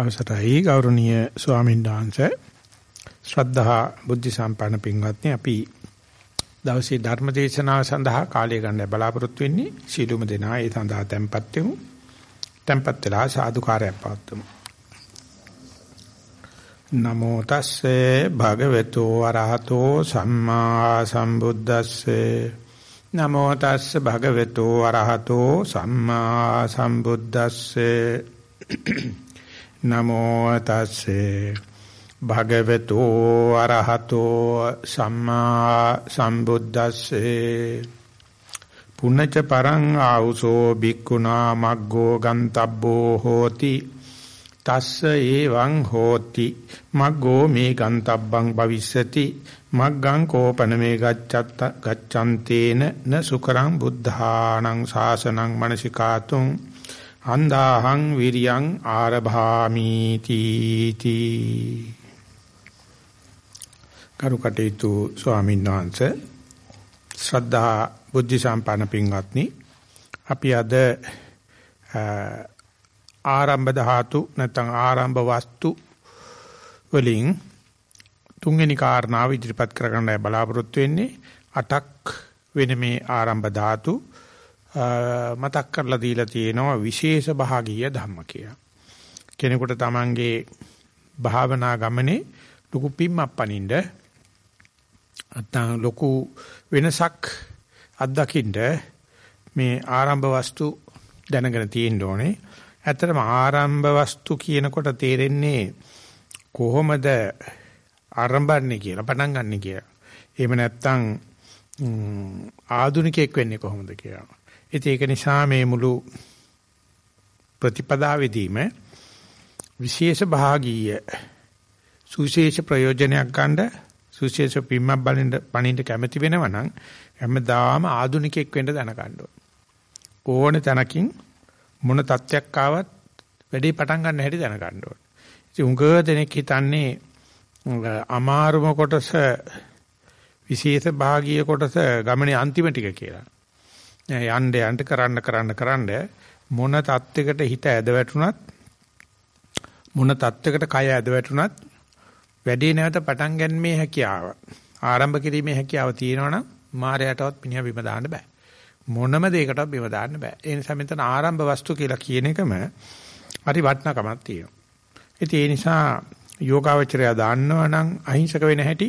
අවසරයි ගෞරවනීය ස්වාමීන් වහන්සේ. ශ්‍රද්ධා බුද්ධ සම්පන්න පින්වත්නි අපි දවසේ ධර්ම දේශනාව සඳහා කාලය ගන්න බලාපොරොත්තු වෙන්නේ සීලුම දෙනා ඒ සඳහා tempත් වෙමු. tempත් වෙලා සාදුකාරයක් පවත්වමු. නමෝ තස්සේ භගවතු අරහතෝ සම්මා සම්බුද්දස්සේ. නමෝ තස්සේ භගවතු අරහතෝ සම්මා සම්බුද්දස්සේ. නමෝ තස්සේ. භගවතු අරහතෝ සම්මා සම්බුද්දස්සේ. පුන්නච පරං ආ우සෝ බික්කුණා මග්ගෝ ගන්තබ්බෝ හෝති. තස්ස එවං හෝති. මග්ගෝ මේ ගන්තබ්බං භවිස්සති. මග්ගං කෝපන මේ ගච්ඡත්ත ගච්ඡන්තේන න සුකරං බුද්ධානං ශාසනං මනසිකාතුං අන්දාහං විරියං ආරභාමි තීති. කරුකටේතු ස්වාමීන් වහන්සේ ශ්‍රද්ධා බුද්ධ සම්පන්න පින්වත්නි අපි අද ආරම්භ ධාතු නැත්නම් ආරම්භ වස්තු වලින් තුන්වෙනි කාරණාව ඉදිරිපත් කරගන්නයි බලාපොරොත්තු වෙන්නේ. අටක් වෙන මේ ආරම්භ ධාතු මතක් කරලා දීලා තියෙනවා විශේෂ භාගීය ධම්ම කියලා. කෙනෙකුට තමන්ගේ භාවනා ගමනේ ලොකු පිම්මක් පනින්න නැත්නම් ලොකු වෙනසක් අත්දකින්න මේ ආරම්භ වස්තු දැනගෙන තියෙන්න ඕනේ. ඇත්තටම ආරම්භ වස්තු කියනකොට තේරෙන්නේ කොහොමද ආරම්භන්නේ කියලා පටන් ගන්න කියලා. එහෙම නැත්නම් ආදුනිකයෙක් වෙන්නේ කොහොමද කියලා. ඉතින් ඒක නිසා මේ මුළු ප්‍රතිපදාවේදීම විශේෂ භාගීය සුවිශේෂ ප්‍රයෝජනයක් ගන්න සුවිශේෂ පිම්මක් බලන්න පණින්න කැමති වෙනවා නම් හැමදාම ආදුනිකෙක් වෙන්න දැන ගන්න ඕන තැනකින් මොන තත්යක් ආවත් වැඩේ පටන් ගන්න හැටි දැන ගන්න ඕන. ඉතින් උඟ දෙනෙක් හිතන්නේ අමාරුම කොටස විශේෂ භාගීය කොටස ගමනේ අන්තිම ටික කියලා. යන්න යන්න කරන්න කරන්න කරන්න. මොන தත්වයකට හිත ඇද වැටුණත් මොන தත්වයකට කය ඇද වැටුණත් වැඩි නැවත පටන් ගන්නමේ හැකියාව ආරම්භ කිරීමේ හැකියාව තියෙනවනම් මායයටවත් පිනිය බිම දාන්න බෑ. මොනම දෙයකටවත් බිම දාන්න බෑ. ඒ නිසා මෙතන ආරම්භ වස්තු කියලා කියන එකම හරි වටිනකමක් තියෙනවා. ඉතින් ඒ නිසා යෝගාවචරය දාන්නවනම් අහිංසක වෙන හැටි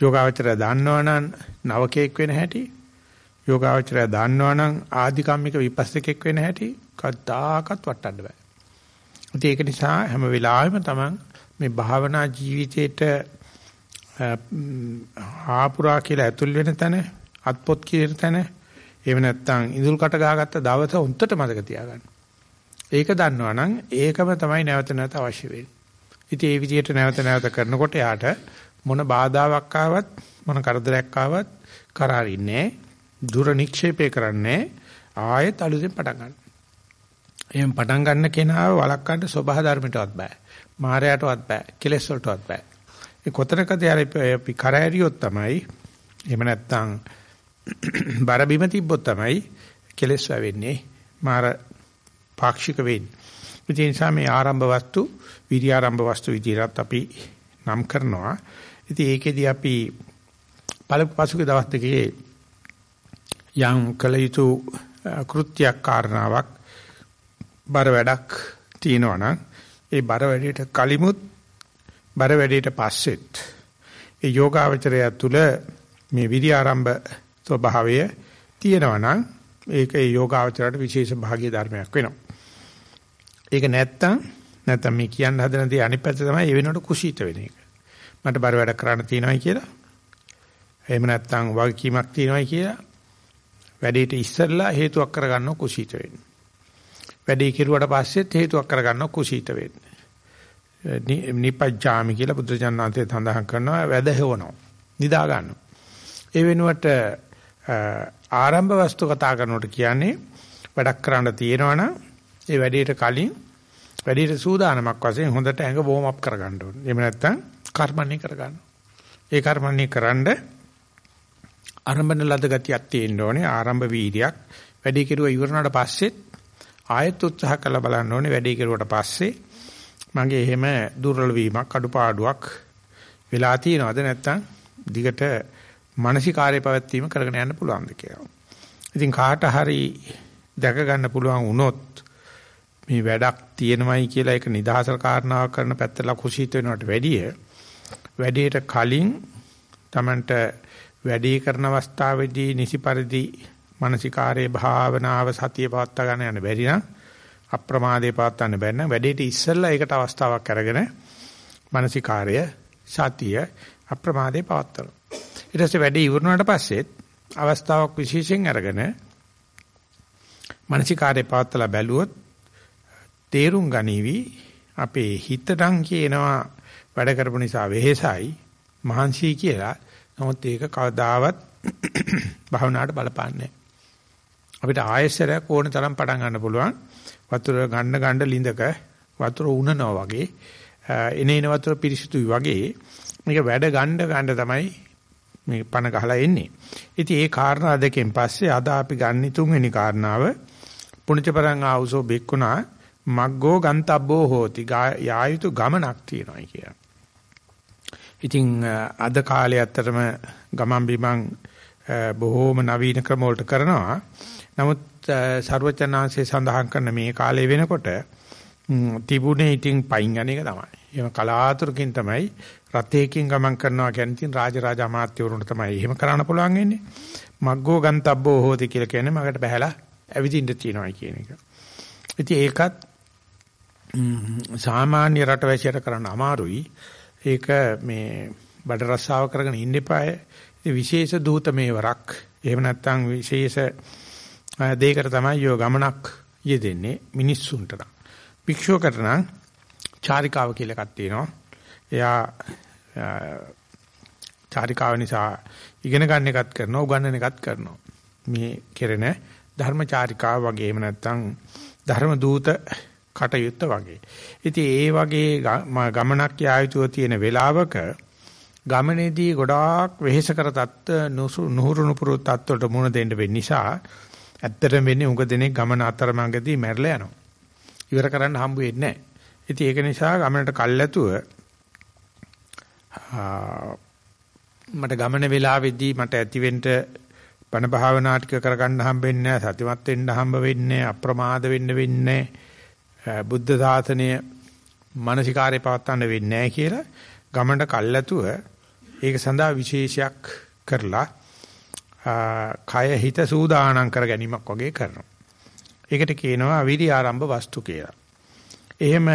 යෝගාවචරය දාන්නවනම් නවකේක් වෙන හැටි යෝගාවචරය දන්නවනම් ආධිකම්මික විපස්සකෙක් වෙන හැටි කද්දාකත් වටන්න බෑ. ඒක නිසා හැම වෙලාවෙම තමන් මේ භාවනා ජීවිතේට ආපුරා කියලා ඇතුල් වෙන තැන අත්පොත් කියන තැන එහෙම නැත්නම් ඉඳුල් කට ගහගත්ත දවස උන්ටට මතක තියාගන්න. ඒක දන්නවනම් ඒකම තමයි නැවත නැවත අවශ්‍ය වෙන්නේ. ඉතින් ඒ විදිහට නැවත නැවත කරනකොට යාට මොන බාධාවක් ආවත් මොන කරදරයක් ආවත් කරාරින්නේ දුර නික්ෂේපය කරන්නේ ආයෙත් අලුතෙන් පටන් ගන්න. එහෙනම් පටන් ගන්න කෙනාව වළක්වන්න සබහා ධර්මයටවත් බෑ. මායයටවත් බෑ. කෙලෙස් වලටවත් බෑ. ඒ කොතනකද අපි කරෑරියොත් තමයි එහෙම නැත්නම් බර බිම තිබ්බොත් තමයි කෙලෙස් වෙන්නේ. මාර පාක්ෂික වෙන්නේ. ඒ නිසා මේ ආරම්භ වස්තු විරි ආරම්භ වස්තු විදිහට අපි නම් කරනවා. ඉතින් ඒකෙදි අපි පසුගිය දවස් දෙකේ යම් කළ යුතු කෘත්‍යයක් කාරණාවක් බර වැඩක් තියෙනවා නම් ඒ බර වැඩේට කලිමුත් බර වැඩේට පස්සෙත් ඒ යෝගාවචරය තුළ මේ විරි ආරම්භ ස්වභාවය තියෙනවා නම් ඒක ඒ යෝගාවචරයට විශේෂ භාග්‍ය ධර්මයක් වෙනවා. ඒක නැත්තම් නැත්තම් මේ කියන්න හදන දේ අනිත් පැත්ත තමයි ඒ වෙනකොට කුසීත වෙන එක. මට බර වැඩ කරන්න තියෙනවායි කියලා. එහෙම නැත්තම් වගකීමක් තියෙනවායි කියලා වැඩේට ඉස්සෙල්ලා හේතුවක් කරගන්නව කුසීත වෙන්නේ. වැඩේ කෙරුවට පස්සෙත් හේතුවක් කරගන්නව කුසීත වෙන්නේ. නිපජ්ජාමි කියලා බුදුජානනාතේ සඳහන් කරනවා වැද හේවනවා. නිදා ගන්නවා. ඒ වෙනුවට ආරම්භ වස්තු කතා කරනකොට කියන්නේ වැඩක් කරන්න තියෙනවනම් ඒ වැඩේට කලින් වැඩේට සූදානමක් වශයෙන් හොඳට ඇඟ වෝම් අප් කරගන්න ඕනේ. එහෙම නැත්නම් කර්මන්නේ කරගන්න. ඒ කර්මන්නේ කරන්නේ ආරම්භන ලද ගතියක් තියෙන්න ඕනේ ආරම්භ වීර්යයක් වැඩි කෙරුවා ඉවරනට පස්සෙත් ආයෙත් උත්සාහ කරලා බලන්න ඕනේ වැඩි කෙරුවට පස්සේ මගේ එහෙම දුර්වල වීමක් අඩුපාඩුවක් වෙලා තියෙනවද නැත්නම් දිගට මානසිකාර්ය පැවැත්වීම කරගෙන යන්න පුළුවන්ද කියලා. ඉතින් කාට හරි දැක ගන්න පුළුවන් වුණොත් මේ වැඩක් තියෙනවයි කියලා ඒක නිදහසල කාරණාවක් කරන පැත්තට කුසීත වෙනවට වැඩිය වැඩේට කලින් Tamanට වැඩේ කරන අවස්ථාවේදී නිසි පරිදි මානසිකාරයේ භාවනාව සතිය පවත්වා ගන්න යන බැරි නම් අප්‍රමාදේ පවත්වන්න බැරි නම් වැඩේට ඉස්සෙල්ලා ඒකට අවස්ථාවක් අරගෙන මානසිකාරය සතිය අප්‍රමාදේ පවත්වනවා. ඊට පස්සේ වැඩේ ඉවරනාට පස්සෙත් අවස්ථාවක් විශේෂයෙන් අරගෙන මානසිකාරේ පවත්වලා බැලුවොත් තේරුම් ගනිවි අපේ හිතටන් කියනවා වැඩ කරපු නිසා වෙහෙසයි මහන්සි කියලා. නමුත් ඒක කවදාවත් භවනාට බලපාන්නේ අපිට ආයෙසරයක් ඕන තරම් පටන් ගන්න පුළුවන්. වතුර ගන්න ගන්න ලිඳක වතුර උනනවා වගේ එනේන වතුර පිරිසිදුයි වගේ මේක වැඩ ගන්න ගන්න තමයි මේ පණ ගහලා එන්නේ. ඉතින් ඒ කාරණා දෙකෙන් පස්සේ අද අපි ගන්න තුන්වෙනි කාරණාව පුණජපරං ආවුසෝ බෙක්කුණා මග්ගෝ ගන්තබ්බෝ හෝති යායුතු ගමනක් තියෙනවා කියලා. ඉතින් අද කාලේ ඇත්තටම ගමන් බිමන් බොහෝම නවීන ක්‍රම වලට කරනවා. නමුත් ਸਰවචනාංශයේ සඳහන් කරන මේ කාලේ වෙනකොට තිබුණේ ඉතින් පයින් යන එක තමයි. එහෙම කලාතුරකින් තමයි රථයකින් ගමන් කරනවා කියන්නේ ඉතින් රාජරාජ අමාත්‍යවරුන්ට තමයි එහෙම කරන්න පුළුවන් වෙන්නේ. මග්ගෝ ගන්තබ්බෝ හෝති කියලා කියන්නේ මගට බහැලා ඇවිදින්න තියනවා කියන එක. ඉතින් ඒකත් සාමාන්‍ය රටවැසියට කරන්න අමාරුයි. ඒක මේ බඩ රස්සාව කරගෙන ඉන්න එපාය. ඉතින් විශේෂ දූත මේවරක් එහෙම නැත්නම් විශේෂ දෙයකට තමයි යෝ ගමනක් යෙදෙන්නේ මිනිස්සුන්ට නම්. භික්ෂුවකට නම් චාරිකාව කියලා එකක් තියෙනවා. එයා චාරිකාව නිසා ඉගෙන ගන්න එකත් කරනවා උගන්වන එකත් කරනවා. මේ කෙරෙන ධර්ම චාරිකාව වගේ එහෙම නැත්නම් ධර්ම දූත කටයුත්ත වගේ. ඉතින් ඒ වගේ ගමනක් යායුතුව තියෙන වෙලාවක ගමනේදී ගොඩාක් වෙහෙස කර තත්ත නුහුරු නුපුරු තත්වලට මුහුණ දෙන්න වෙන්න නිසා ඇත්තටම වෙන්නේ උඟ දෙනෙක් ගමන අතරමඟදී මැරලා යනවා. ඉවර කරන්න හම්බ වෙන්නේ නැහැ. ඉතින් ඒක නිසා ගමනට කල්ැතුව මට ගමන වෙලාවේදී මට ඇතිවෙන්න බණ භාවනා ටික කරගන්න හම්බෙන්නේ නැහැ. සතිමත් වෙන්න හම්බ වෙන්නේ අප්‍රමාද වෙන්න වෙන්නේ බුද්ධ ශාසනය මානසිකාරේ පවත්වන්න වෙන්නේ නැහැ කියලා ගමනට කල්ැතුව ඒක සඳහා විශේෂයක් කරලා කය හිත සූදානම් කර ගැනීමක් වගේ කරනවා. ඒකට කියනවා විරි ආරම්භ වස්තු කියලා. එහෙම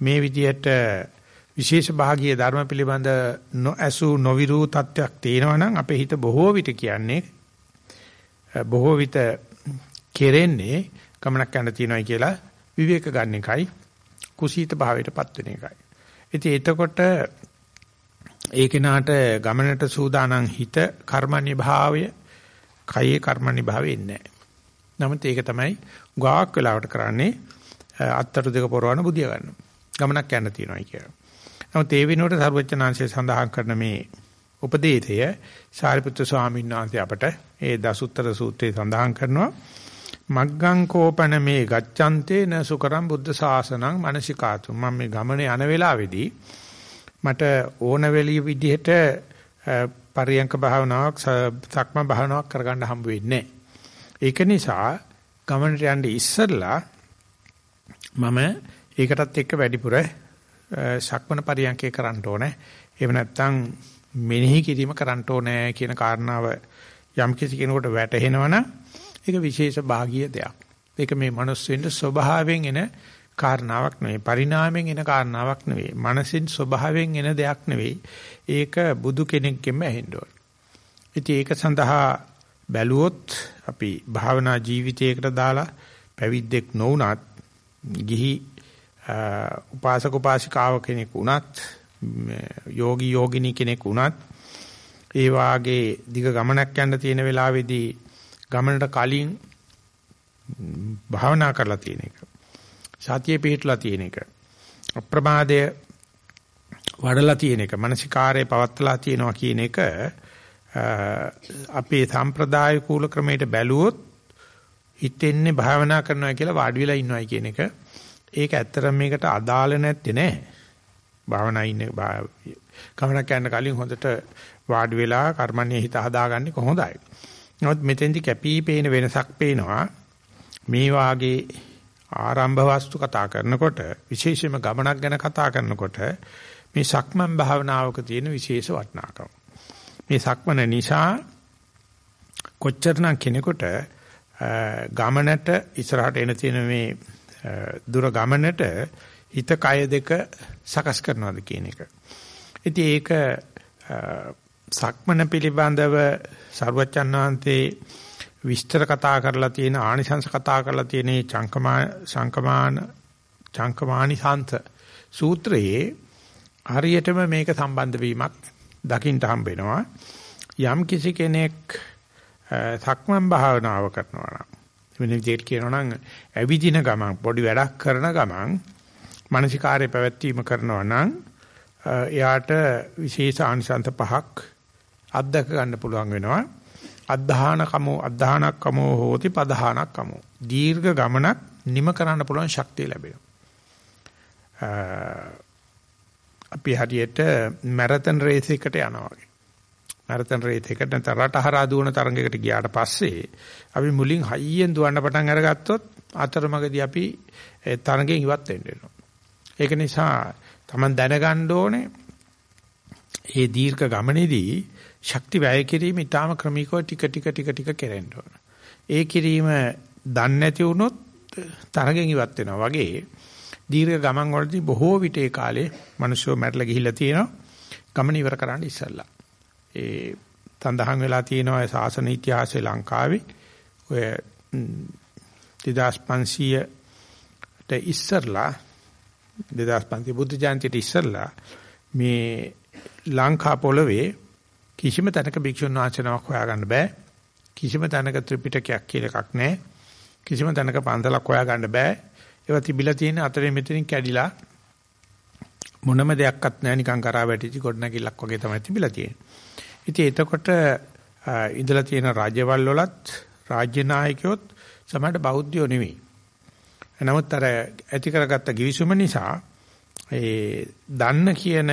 මේ විදියට විශේෂ භාගීය ධර්ම පිළිබඳ නොඇසු නොවිරු තත්වයක් තියෙනවා නම් අපේ හිත බොහෝ විට කියන්නේ බොහෝ විට කෙරෙන්නේ ගමනක් යන්න තියනයි කියලා විවේක ගන්න එකයි කුසීත භාවයටපත් වෙන එකයි. ඉතින් එතකොට ඒ කෙනාට ගමනට සූදානම් හිත කර්මණ්‍ය භාවය කයේ කර්මණ්‍ය භාවය ඉන්නේ නමුත් ඒක තමයි ගාක් වෙලාවට කරන්නේ අත්තරු දෙක පොරවන බුදිය ගන්න. ගමනක් යන්න තියෙනවා කියලා. නමුත් ඒ වෙනුවට සර්වඥාන්සේ සඳහන් කරන මේ උපදේශය සාරිපුත්‍ර ස්වාමීන් වහන්සේ අපට ඒ දසුත්තර සූත්‍රයේ සඳහන් කරනවා මග්ගං කෝපන මේ ගච්ඡන්තේ න සුකරම් බුද්ධ ශාසනං මනසිකාතු. මම මේ ගමනේ යන වෙලාවේදී මට ඕන වෙලිය විදිහට පරියංක භාවනාවක් සක්ම භාවනාවක් කරගන්න හම්බ වෙන්නේ ඒක නිසා ගමනට යන්න ඉස්සෙල්ලා මම ඒකටත් එක්ක වැඩිපුර සක්මන පරියංකේ කරන්න ඕනේ. එහෙම නැත්නම් මෙනෙහි කිරීම කරන්න ඕනේ කියන කාරණාව යම් කිසි කෙනෙකුට වැටහෙනවනම් ඒක විශේෂ භාගීය දෙයක්. ඒක මේ මනුස්ස වෙන්න ස්වභාවයෙන් එන කාරණාවක් නෙවෙයි. පරිණාමයෙන් එන කාරණාවක් නෙවෙයි. මනසින් ස්වභාවයෙන් එන දෙයක් නෙවෙයි. ඒක බුදු කෙනෙක්ගෙන්ම ඇහෙන්න ඕන. ඉතින් ඒක සඳහා බැලුවොත් අපි භාවනා ජීවිතයකට දාලා පැවිද්දෙක් නොවුනත් ගිහි උපාසක උපාසිකාව කෙනෙක් වුණත් යෝගී යෝගිනී කෙනෙක් වුණත් ඒ වාගේ දිග ගමනක් යන්න තියෙන වෙලාවේදී ගමනට කලින් භාවනා කරලා තියෙන එක සතිය පිහිටලා තියෙන එක. අප්‍රමාදය වඩලා තියෙන එක, මානසිකාරය පවත්ලා තියෙනවා කියන එක අපේ සම්ප්‍රදාය කූල ක්‍රමයට බැලුවොත් හිතෙන්නේ භාවනා කරනවා කියලා වාඩි වෙලා ඉන්නවයි කියන එක. ඒක ඇත්තටම මේකට අදාළ නැත්තේ නෑ. භාවනා ඉන්නේ ගමනක් යන්න කලින් හොඳට වාඩි වෙලා කර්මන්නේ හිත හදාගන්නේ කොහොඳයි. නමුත් මෙතෙන්දි කැපී පේන වෙනසක් පේනවා. මේ වාගේ ආරම්භ වස්තු කතා කරනකොට විශේෂයෙන්ම ගමනක් ගැන කතා කරනකොට මේ සක්මන් භාවනාවක තියෙන විශේෂ වටිනාකම. මේ සක්මන නිසා කොච්චරනම් කෙනෙකුට ගමනට ඉස්සරහට එන තියෙන මේ දුර ගමනට හිත කය දෙක සකස් කරනවාද කියන එක. ඉතින් ඒක සක්මන පිළිබඳව සර්වචන්නාන්තේ විස්තර කතා කරලා තියෙන ආනිසංස කතා කරලා තියෙන චංකමා සංකමාන චංකමානිසංස සූත්‍රයේ හරියටම මේක සම්බන්ධ වීමක් දකින්න හම්බ වෙනවා. යම් කිසි කෙනෙක් සක්මන් භාවනාව කරනවා නම් වෙන විදිහට කියනවා නම් ඇවිදින ගමන් පොඩි වැඩක් කරන ගමන් මානසිකාර්ය පැවැත්වීම කරනවා නම් එයාට විශේෂ ආනිසංස පහක් අත්දක ගන්න පුළුවන් වෙනවා. අද්ධාන කමෝ අද්ධානක් කමෝ හෝති පධානක් කමෝ. දීර්ඝ ගමනක් නිම කරන්න පුළුවන් ශක්තිය ලැබෙනවා. අපි හරියට මැරතන් රේස් එකකට යනවා වගේ. මැරතන් රේස් එකට නැත්නම් රටහරා දුවන තරඟයකට ගියාට පස්සේ අපි මුලින් හයියෙන් දුවන්න පටන් අරගත්තොත් අතරමඟදී අපි තරඟයෙන් ඉවත් වෙන්න වෙනවා. ඒක නිසා Taman දැනගන්න ඕනේ මේ දීර්ඝ ගමනේදී ශක්ති වැය කිරීම ඊටාම ක්‍රමිකව ටික ටික ටික ටික කෙරෙන්න ඕන. ඒ කිරීම දන්නේ නැති වුණොත් තරගෙන් ඉවත් වෙනවා වගේ දීර්ඝ ගමන් වලදී බොහෝ විට ඒ කාලේ මිනිස්සු මැරලා ගිහිල්ලා තියෙනවා. ගමන ඉවර කරන්න ඉස්සෙල්ලා. ඒ තඳහන් වෙලා තියෙනවා සාසන ඉතිහාසයේ ලංකාවේ ඔය 2500 ට ඉස්සරලා 2500 බුද්ධ ජයන්තිට ඉස්සරලා මේ ලංකා පොළවේ කිසිම තැනක භික්ෂුන් වහන්සේ නමක් හොයාගන්න බෑ. කිසිම තැනක ත්‍රිපිටකයක් කියලා එකක් නැහැ. කිසිම තැනක පන්සලක් හොයාගන්න බෑ. ඒවා තිබිලා තියෙන අතරේ මෙතනින් කැඩිලා මොනම දෙයක්වත් නැහැ නිකන් කරා වැටිච්ච ගොඩනැගිල්ලක් වගේ තමයි තිබිලා තියෙන්නේ. ඉතින් එතකොට ඉඳලා තියෙන රාජ්‍යවල් වලත් රාජ්‍ය නායකයොත් සමහරට බෞද්ධයෝ නෙවෙයි. නමුත් අර ඇති කරගත්ත givisuma නිසා ඒ දන්න කියන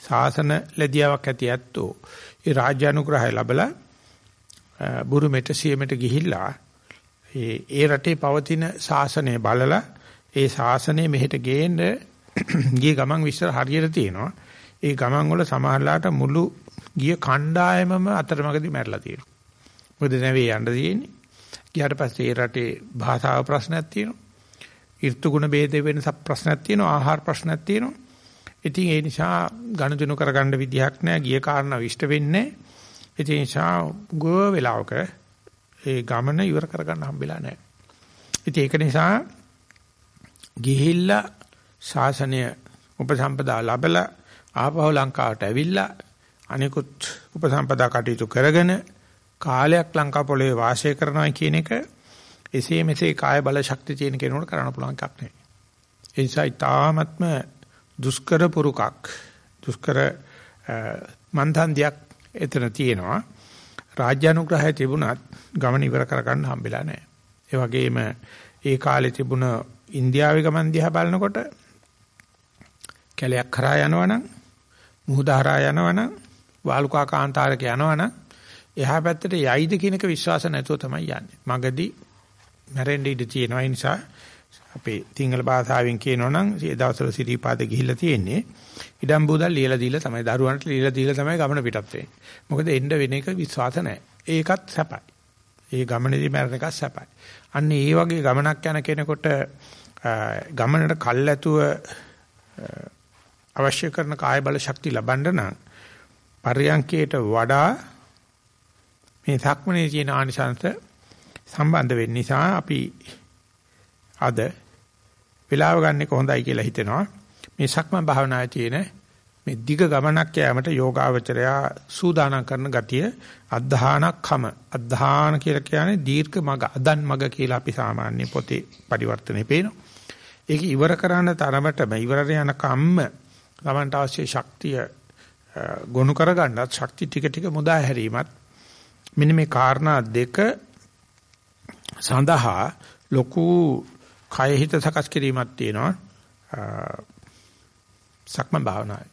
සාසන ලැබියාවක් ඇති ඇත්තෝ ඒ රාජ්‍ය අනුග්‍රහය ලැබලා බුරුමෙට සියමෙට ගිහිල්ලා ඒ ඒ රටේ පවතින සාසනය බලලා ඒ සාසනය මෙහෙට ගේන්න ගිය ගමන් විශ්තර හරියට තියෙනවා. ඒ ගමන් වල සමහරලාට මුළු ගිය කණ්ඩායමම අතරමඟදී මැරලා තියෙනවා. මොකද නැවේ යන්න තියෙන්නේ. ගියාට පස්සේ ඒ රටේ භාෂාව ප්‍රශ්නයක් තියෙනවා. ඍතු ගුණ ભેද වෙනස ප්‍රශ්නයක් තියෙනවා. ආහාර ප්‍රශ්නයක් තියෙනවා. ඉතින් ඒ නිසා ගනුදෙනු කරගන්න විදිහක් නැහැ. ගිය කාරණා විශ්ත වෙන්නේ. ඒ නිසා ගෝ වෙලාවක ඒ ගමන ඉවර කරගන්න හම්බෙලා නැහැ. ඉතින් ඒක නිසා ගිහිල්ලා ශාසනය උපසම්පදා ලැබලා ආපහු ලංකාවට ඇවිල්ලා අනිකුත් උපසම්පදා කටයුතු කරගෙන කාලයක් ලංකා පොළවේ වාසය කරනවා කියන එක එසේ මෙසේ කාය බල ශක්තිය තියෙන කෙනෙකුට කරන්න පුළුවන් එකක් නෙවෙයි. ඒ නිසා ඊ타ත්ම දුෂ්කර පුරුකක් දුෂ්කර මන්දන්දියක් එතන තියෙනවා රාජ්‍ය අනුග්‍රහය තිබුණත් ගමන ඉවර කරගන්න හම්බෙලා නැහැ. ඒ වගේම ඒ කාලේ තිබුණ ඉන්දියාවේ ගමන් දිහා බලනකොට කැලයක් කරා යනවනම් මුහුද හරහා යනවනම් වාලුකා කාන්තාරක යනවනම් එහා පැත්තට යයිද කියනක විශ්වාස නැතුව තමයි යන්නේ. මගදී මැරෙන්න ඉඩ තියෙනවා. ඒ නිසා අපේ සිංහල භාෂාවෙන් කියනවනම් ඒ දවස්වල සිරිපාද ගිහිල්ලා තියෙන්නේ ඉඩම් බූදල් ලියලා දීලා තමයි දරුවන්ට ලියලා දීලා තමයි ගමන පිටත් වෙන්නේ. මොකද එන්න වෙන එක විශ්වාස නැහැ. ඒකත් සැපයි. ඒ ගමනේදී මැරෙන එකත් සැපයි. අන්න ඒ වගේ ගමනක් යන කෙනෙකුට ගමනට කල්ැතුව අවශ්‍ය කරන කාය බල ශක්තිය ලබන්න නම් පරියන්කයට වඩා මේ සක්මනේ තියෙන ආනිසංශ සම්බන්ධ වෙන්න නිසා අපි අද වෙලාව ගන්න එක හොඳයි කියලා හිතෙනවා. මේ සක්මන් භාවනාවේ තියෙන මේ දිග ගමනක් යෑමට යෝගාවචරයා සූදානම් කරන ගතිය අද්ධානක්කම අද්ධාන කියලා කියන්නේ දීර්ඝ මග අදන් මග කියලා අපි සාමාන්‍ය පොතේ පරිවර්තනේ පේනවා. ඒක ඉවර කරන්න තරමටම ඉවරට යන කම්ම ගමන්ට අවශ්‍ය ශක්තිය ගොනු කරගන්නත් ශක්ති ටික ටික මුදා හැරීමත් මෙන්න මේ කාරණා දෙක සඳහා ලොකු කය හිත සකස් කිරීමක් තියෙනවා. සක්මන් භාවනාවේ.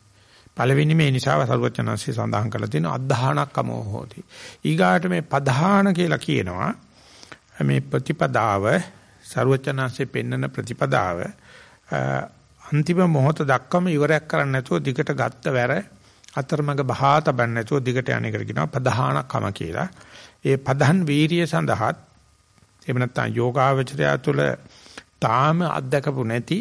පළවෙනි මේ නිසා සරුවචනන්සේ සඳහන් කරලා තියෙන අධධානක්කමෝ හෝති. ඊගාට මේ පධාන කියලා කියනවා. මේ ප්‍රතිපදාව සරුවචනන්සේ පෙන්වන ප්‍රතිපදාව අන්තිම මොහොත දක්වම ඉවරයක් කරන්න නැතුව දිගට ගත්ත වැර අතරමඟ බහා තබන්න නැතුව දිගට යන එකට කියනවා පධානකම කියලා. ඒ පධන් වීරිය සඳහාත් එහෙම නැත්නම් යෝගාවචරය තුළ තාම අත්දකපු නැති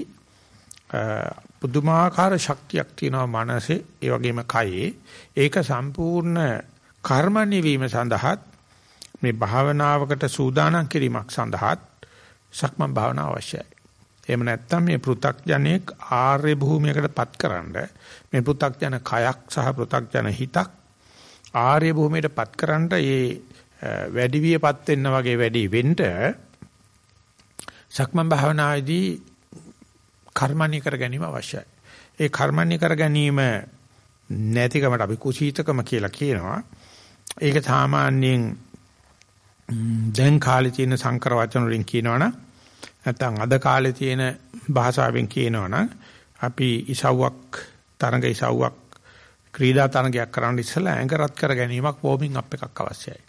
පුදුමාකාර ශක්තියක් තියෙනවා මනසේ ඒ වගේම කයේ ඒක සම්පූර්ණ කර්ම නිවීම සඳහාත් මේ භාවනාවකට සූදානම් කිරීමක් සඳහාත් සක්මන් භාවනාව අවශ්‍යයි. එහෙම නැත්නම් මේ පෘ탁ජනෙක් ආර්ය භූමියකටපත් කරන්න මේ පෘ탁ජන කයක් සහ පෘ탁ජන හිතක් ආර්ය භූමියටපත් කරන්න මේ වැඩිවියපත් වෙන්න වගේ වැඩි වෙන්න සක්මන් භාවනාවේදී කර්මණී කර ගැනීම අවශ්‍යයි. ඒ කර්මණී කර ගැනීම නැතිකමට අපි කුසීතකම කියලා කියනවා. ඒක සාමාන්‍යයෙන් දැන් කාලේ තියෙන සංකර වචන වලින් කියනවනම් නැත්නම් අද කාලේ තියෙන භාෂාවෙන් කියනවනම් අපි ඉසව්වක් තරඟ ඉසව්වක් ක්‍රීඩා තරඟයක් කරන්න ඉස්සලා ඇඟ රත් කර ගැනීමක් වෝමින් අප් එකක් අවශ්‍යයි.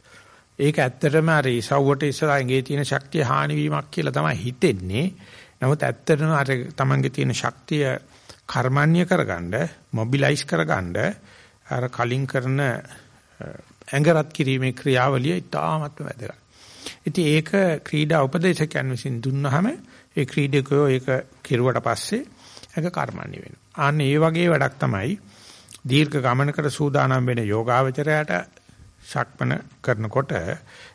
ඒක ඇත්තටම අර ඉසව්වට ඉස්සලා ඇඟේ තියෙන ශක්තිය හානි වීමක් කියලා තමයි හිතෙන්නේ. නමුත් ඇත්තටම අර තමන්ගේ තියෙන ශක්තිය කර්මන්‍ය කරගන්න, මොබිලයිස් කරගන්න අර කලින් කරන ඇඟරත් කිරීමේ ක්‍රියාවලිය ඉතාමත්ම වැදගත්. ඉතින් ඒක ක්‍රීඩා උපදේශකයන් විසින් දුන්නාම ඒ ක්‍රීඩකයෝ ඒක කිරුවට පස්සේ ඒක කර්මන්‍ය වෙනවා. අන්න ඒ වගේ වැඩක් තමයි දීර්ඝ ගමනකට සූදානම් වෙන යෝගාවචරයට ශක්මන කරනකොට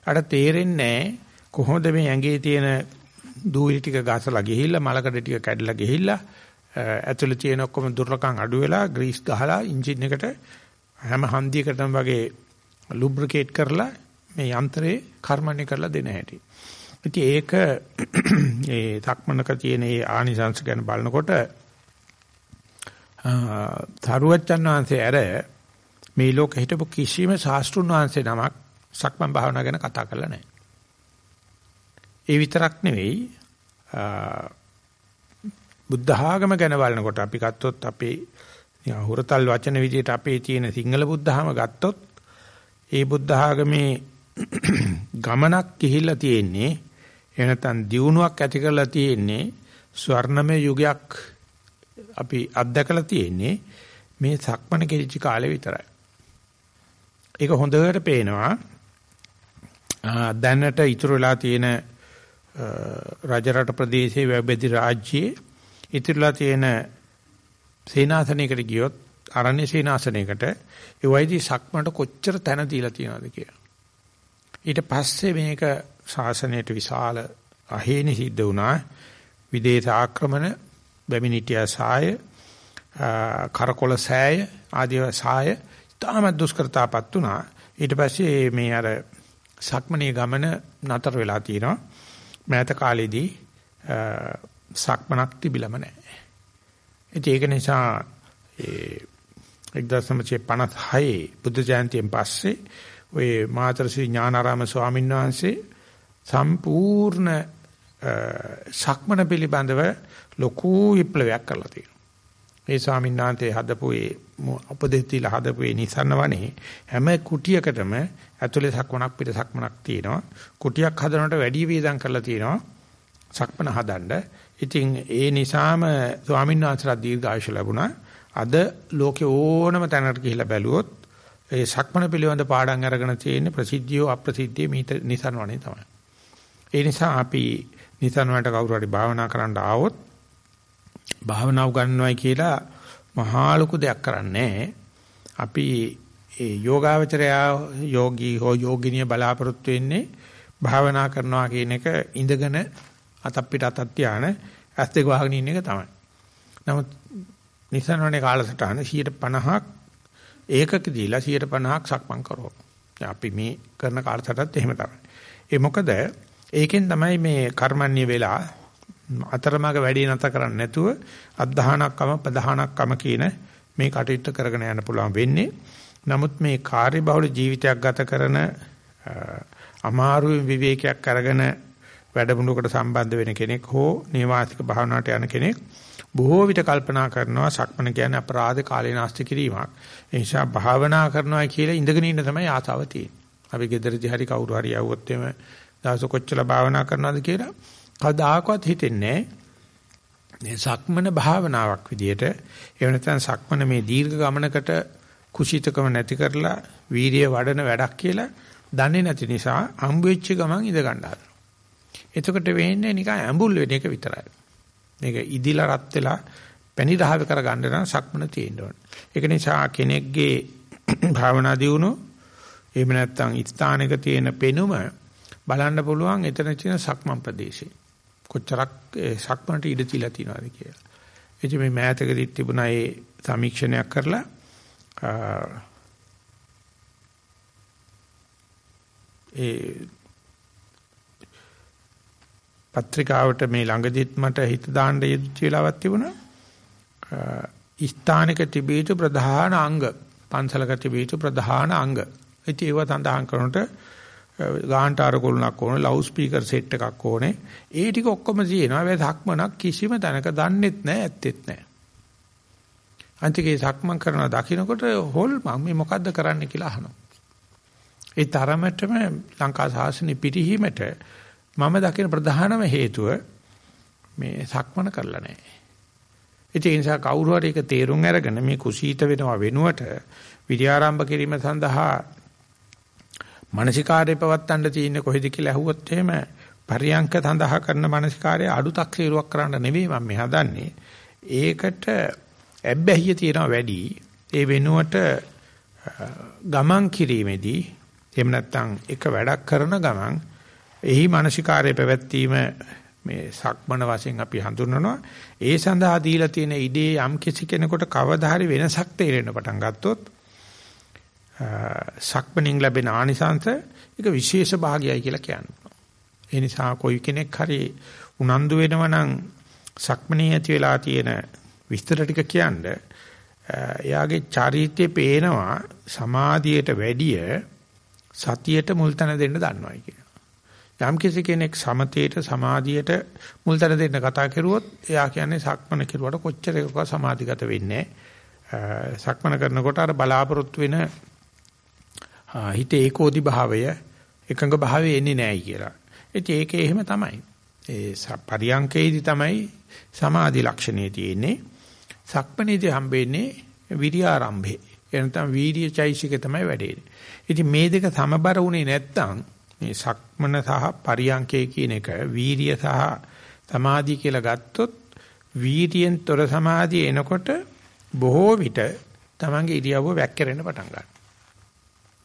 අර තේරෙන්නේ කොහොමද මේ ඇඟේ තියෙන දූවිලි ටික ගසලා ගිහිල්ලා මලකඩ ටික කැඩලා ගිහිල්ලා ඇතුළේ තියෙන ඔක්කොම දුර්ලකම් අඩු වෙලා ග්‍රීස් ගහලා එන්ජින් එකට හැම හන්දියකටම වගේ ලුබ්‍රිකේට් කරලා මේ යන්ත්‍රේ කර්මණය කරලා දෙන හැටි. ඉතින් ඒක ඒ තක්මනක තියෙන ඒ ආනිසංශ ගැන බලනකොට තරුවච්චන් වහන්සේ ඇර මේ ලෝකෙ හිටපු කිසිම ශාස්ත්‍රුන් වහන්සේ නමක් සක්මන් භාවනා ගැන කතා කරලා නැහැ. ඒ විතරක් නෙවෙයි බුද්ධ ආගම ගැන බලනකොට අපි ගත්තොත් අපේ හුරතල් වචන විදිහට අපේ තියෙන සිංහල බුද්ධහම ගත්තොත් ඒ බුද්ධ ආගමේ ගමනක් ගිහිල්ලා තියෙන්නේ එනතන් දියුණුවක් ඇති කරලා තියෙන්නේ ස්වර්ණමය යුගයක් අපි අත්දකලා තියෙන්නේ මේ සක්මණ කෙලිච්ච කාලේ විතරයි. ඒක හොඳට පේනවා දැනට ඉතුරු වෙලා තියෙන රජරට ප්‍රදේශයේ වැබෙදි රාජ්‍යයේ ඉතිරිලා තියෙන සේනාසනයකට ගියොත් අරණ්‍ය සේනාසනයකට ඒ වයිදී සක්මන්ට කොච්චර තැන දීලා තියෙනවද කියලා. ඊට පස්සේ මේක ශාසනයට විශාල අහේනි සිද්ධ වුණා. විදේශ ආක්‍රමණ, බැමිණිටියා සාය, කරකොල සෑය, ආදී සාය තාම දුෂ්කරතාපත් වුණා. ඊට පස්සේ මේ අර සක්මණේ ගමන නතර වෙලා තියෙනවා. මෑත කාලේදී සක්මනක් තිබිලම නැහැ. ඒක නිසා ඒ 1956 බුද්ධ ජයන්තියෙන් පස්සේ ඔය මාතරසී ඥානාරාම ස්වාමීන් වහන්සේ සම්පූර්ණ සක්මන පිළිබඳව ලොකු විප්ලවයක් කරලා තියෙනවා. මේ ස්වාමීන් වහන්සේ හදපු ඒ උපදෙස් දීලා හදපු ඒ නිසන්න වනේ හැම කුටියකටම ඇතුලේ සක්මනක් පිට සක්මනක් තියෙනවා. කුටියක් හදනකොට වැඩි වේදම් කරලා තියෙනවා. සක්මන හදන්න. ඉතින් ඒ නිසාම ස්වාමීන් වහන්සේලා දීර්ඝායුෂ ලැබුණා. අද ලෝකේ ඕනම තැනකට ගිහිල්ලා බැලුවොත් ඒ සක්මන පිළිබඳ පාඩම් අරගෙන තියෙන ප්‍රසිද්ධියෝ අප්‍රසිද්ධිය නිසන් වනේ තමයි. ඒ නිසා අපි නිසන් වලට කවුරු හරි භාවනා කරන්න ආවොත් භාවනා උගන්වනවයි කියලා මහා ලොකු දෙයක් කරන්නේ අපි ඒ යෝගාවචරය යෝගී හෝ යෝගිනිය බලාපොරොත්තු වෙන්නේ භාවනා කරනවා කියන එක ඉඳගෙන අතක් පිට අතක් තියාන ඇස් දෙක වහගෙන ඉන්න එක තමයි. නමුත් නිසනවනේ කාලසටහන 150ක් ඒකක දීලා 150ක් සක්මන් කරනවා. අපි මේ කරන කාලසටහනත් එහෙම තමයි. ඒ මොකද ඒකෙන් තමයි මේ කර්මන්නේ වෙලා අතරමඟ වැඩි නැත කරන්නේ නැතුව අධධානක්කම ප්‍රධානක්කම කියන මේ කටයුත්ත කරගෙන යන්න පුළුවන් වෙන්නේ. නමුත් මේ කාර්යබහුල ජීවිතයක් ගත කරන අමාරු විවේකයක් අරගෙන වැඩමුළුවකට සම්බන්ධ වෙන කෙනෙක් හෝ නේවාසික භාවනාවට යන කෙනෙක් බොහෝ විට කල්පනා කරනවා සක්මන කියන්නේ අපරාධ කාලේ නාස්ති කිරීමක්. ඒ නිසා භාවනා කරනවා කියලා ඉඳගෙන ඉන්න තමයි ආසාව තියෙන්නේ. අපි ගෙදරදී හරි කවුරු හරි යවුවොත් එimhe දවස කොච්චර භාවනා කරනවද කියලා කවදාකවත් හිතෙන්නේ නැහැ. සක්මන භාවනාවක් විදියට එහෙම නැත්නම් සක්මන මේ දීර්ඝ ගමනකට කුසීතකම නැති කරලා වීරිය වඩන වැඩක් කියලා දන්නේ නැති නිසා හම්බ වෙච්ච ගමන් ඉඳ ගන්න හදනවා. එතකොට වෙන්නේ නිකන් ඇඹුල් වෙන එක විතරයි. මේක ඉදිලා රත් වෙලා පැණි රහව කරගන්න නම් සක්මන තියෙන්න ඕන. ඒක නිසා කෙනෙක්ගේ භාවනා දියුණු එහෙම නැත්නම් ස්ථානයක තියෙන පෙනුම බලන්න පුළුවන් එතන තියෙන සක්මන් ප්‍රදේශේ. කොච්චරක් සක්මනට ඉඩ තියලා තියෙනවද කියලා. එච මේ මෑතකදී තිබුණා ඒ සමීක්ෂණයක් කරලා ඒ පත්‍රිකාවට මේ ළඟදිත් මට හිත දාන්න යෙදිච්ච වෙලාවක් තිබුණා. ස්ථානික තිබී යුතු ප්‍රධාන අංග පන්සලක තිබී යුතු ප්‍රධාන අංග. ඉතින් ඒව සඳහන් කරනකොට ගාහන්ටාර කුළුණක් ඕනේ, ලවුඩ් ස්පීකර් සෙට් එකක් ඕනේ. ඒ ටික ඔක්කොම තියෙනවා. හැබැයි සක්මනක් කිසිම තැනක දන්නෙත් නැහැ, ඇත්තෙත් නැහැ. අන්තිකේ සක්මන් කරනවා දකින්නකොට හොල් මම මේ මොකද්ද කරන්න කියලා අහනවා. ඒ තරමටම ලංකා සාසනෙ පිරිහීමට මම දකින ප්‍රධානම හේතුව මේ සක්මන කරලා නැහැ. ඒ නිසා කවුරු හරි ඒක තේරුම් අරගෙන මේ කුසීත වෙනවා වෙනුවට විද්‍යාරම්භ කිරීම සඳහා මානසිකාර්ය පවත්තන්න තියෙන්නේ කොහෙද කියලා අහුවොත් එහෙම පරියංක සඳහා කරන මානසිකාර්ය අඩුතක් සීරුවක් කරන්න නෙවෙයි මම මේ හදන්නේ. ඒකට ඇබ්බැහිය තියෙනවා වැඩි. ඒ වෙනුවට ගමන් කිරීමේදී එහෙම නැත්නම් එක වැඩක් කරන ගමන් එහි මානසිකාර්ය පැවැත්වීම මේ සක්මන වශයෙන් අපි හඳුන්වනවා. ඒ සඳහා දීලා තියෙන ඉඩේ යම් කිසි කෙනෙකුට කවදා හරි වෙනසක් තේරෙන්න පටන් ගත්තොත් සක්මනින් ලැබෙන ආනිසංස ඒක විශේෂ භාගයයි කියලා කියනවා. ඒ නිසා કોઈ කෙනෙක් හරි උනන්දු වෙනවා නම් සක්මනේ ඇති වෙලා තියෙන විස්තර ටික කියන්නේ එයාගේ චාරිත්‍රයේ පේනවා සමාධියට වැඩිය සතියට මුල් තැන දෙන්න දන්නවයි කියන. යම් කෙනෙක් සමතේට සමාධියට මුල් තැන දෙන්න කතා කරුවොත් එයා කියන්නේ සක්මන කෙරුවට කොච්චර එකක සමාධිගත වෙන්නේ සක්මන කරනකොට අර බලාපොරොත්තු වෙන හිතේ ඒකෝදි භාවය එකඟ භාවය එන්නේ නැහැ කියලා. ඉතින් ඒකේ එහෙම තමයි. ඒ පරියංකේදී තමයි සමාධි ලක්ෂණේ තියෙන්නේ. සක්මනේදී හම්බෙන්නේ විරියාරම්භේ. එනතම් වීර්යචෛසික තමයි වැඩේ. ඉතින් මේ දෙක සමබර වුණේ නැත්තම් මේ සක්මන සහ පරියංකේ කියන එක වීරිය සහ සමාධිය කියලා ගත්තොත් වීරියෙන් තොර සමාධිය එනකොට බොහෝ විට තමන්ගේ ඉරියව්ව වැක්කිරෙන්න පටන් ගන්නවා.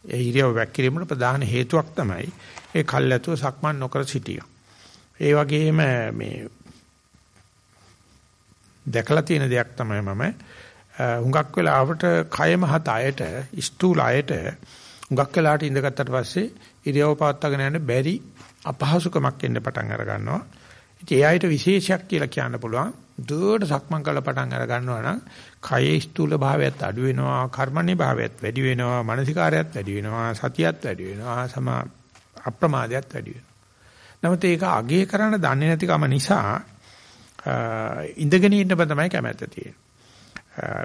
ඒ ඉරියව්ව වැක්කිරීමට ප්‍රධාන හේතුවක් තමයි ඒ කල්ැතුව සක්මන් නොකර සිටීම. ඒ වගේම මේ දැකලා තියෙන දෙයක් තමයි මම හුඟක් වෙලාවට කය මහත අයට ස්ථූල අයට හුඟක් වෙලාවට ඉඳගත්තට පස්සේ ඉරියව් පවත්වාගෙන යන්න බැරි අපහසුකමක් එන්න පටන් අර ගන්නවා. ඉතින් ඒ ආයත විශේෂයක් කියලා කියන්න පුළුවන්. දුවට සක්මන් කරලා පටන් අර ගන්නවා නම් කයේ ස්ථූල භාවයත් අඩු වෙනවා, කර්මන්නේ භාවයත් වැඩි වෙනවා, මානසිකාරයත් වැඩි වෙනවා, සතියත් වැඩි වෙනවා, සම අප්‍රමාදයත් වැඩි වෙනවා. නමුත් ඒක අගේ කරන්න දන්නේ නැතිකම නිසා ඉඳගෙන ඉන්න බ තමයි කැමැත්ත තියෙන්නේ.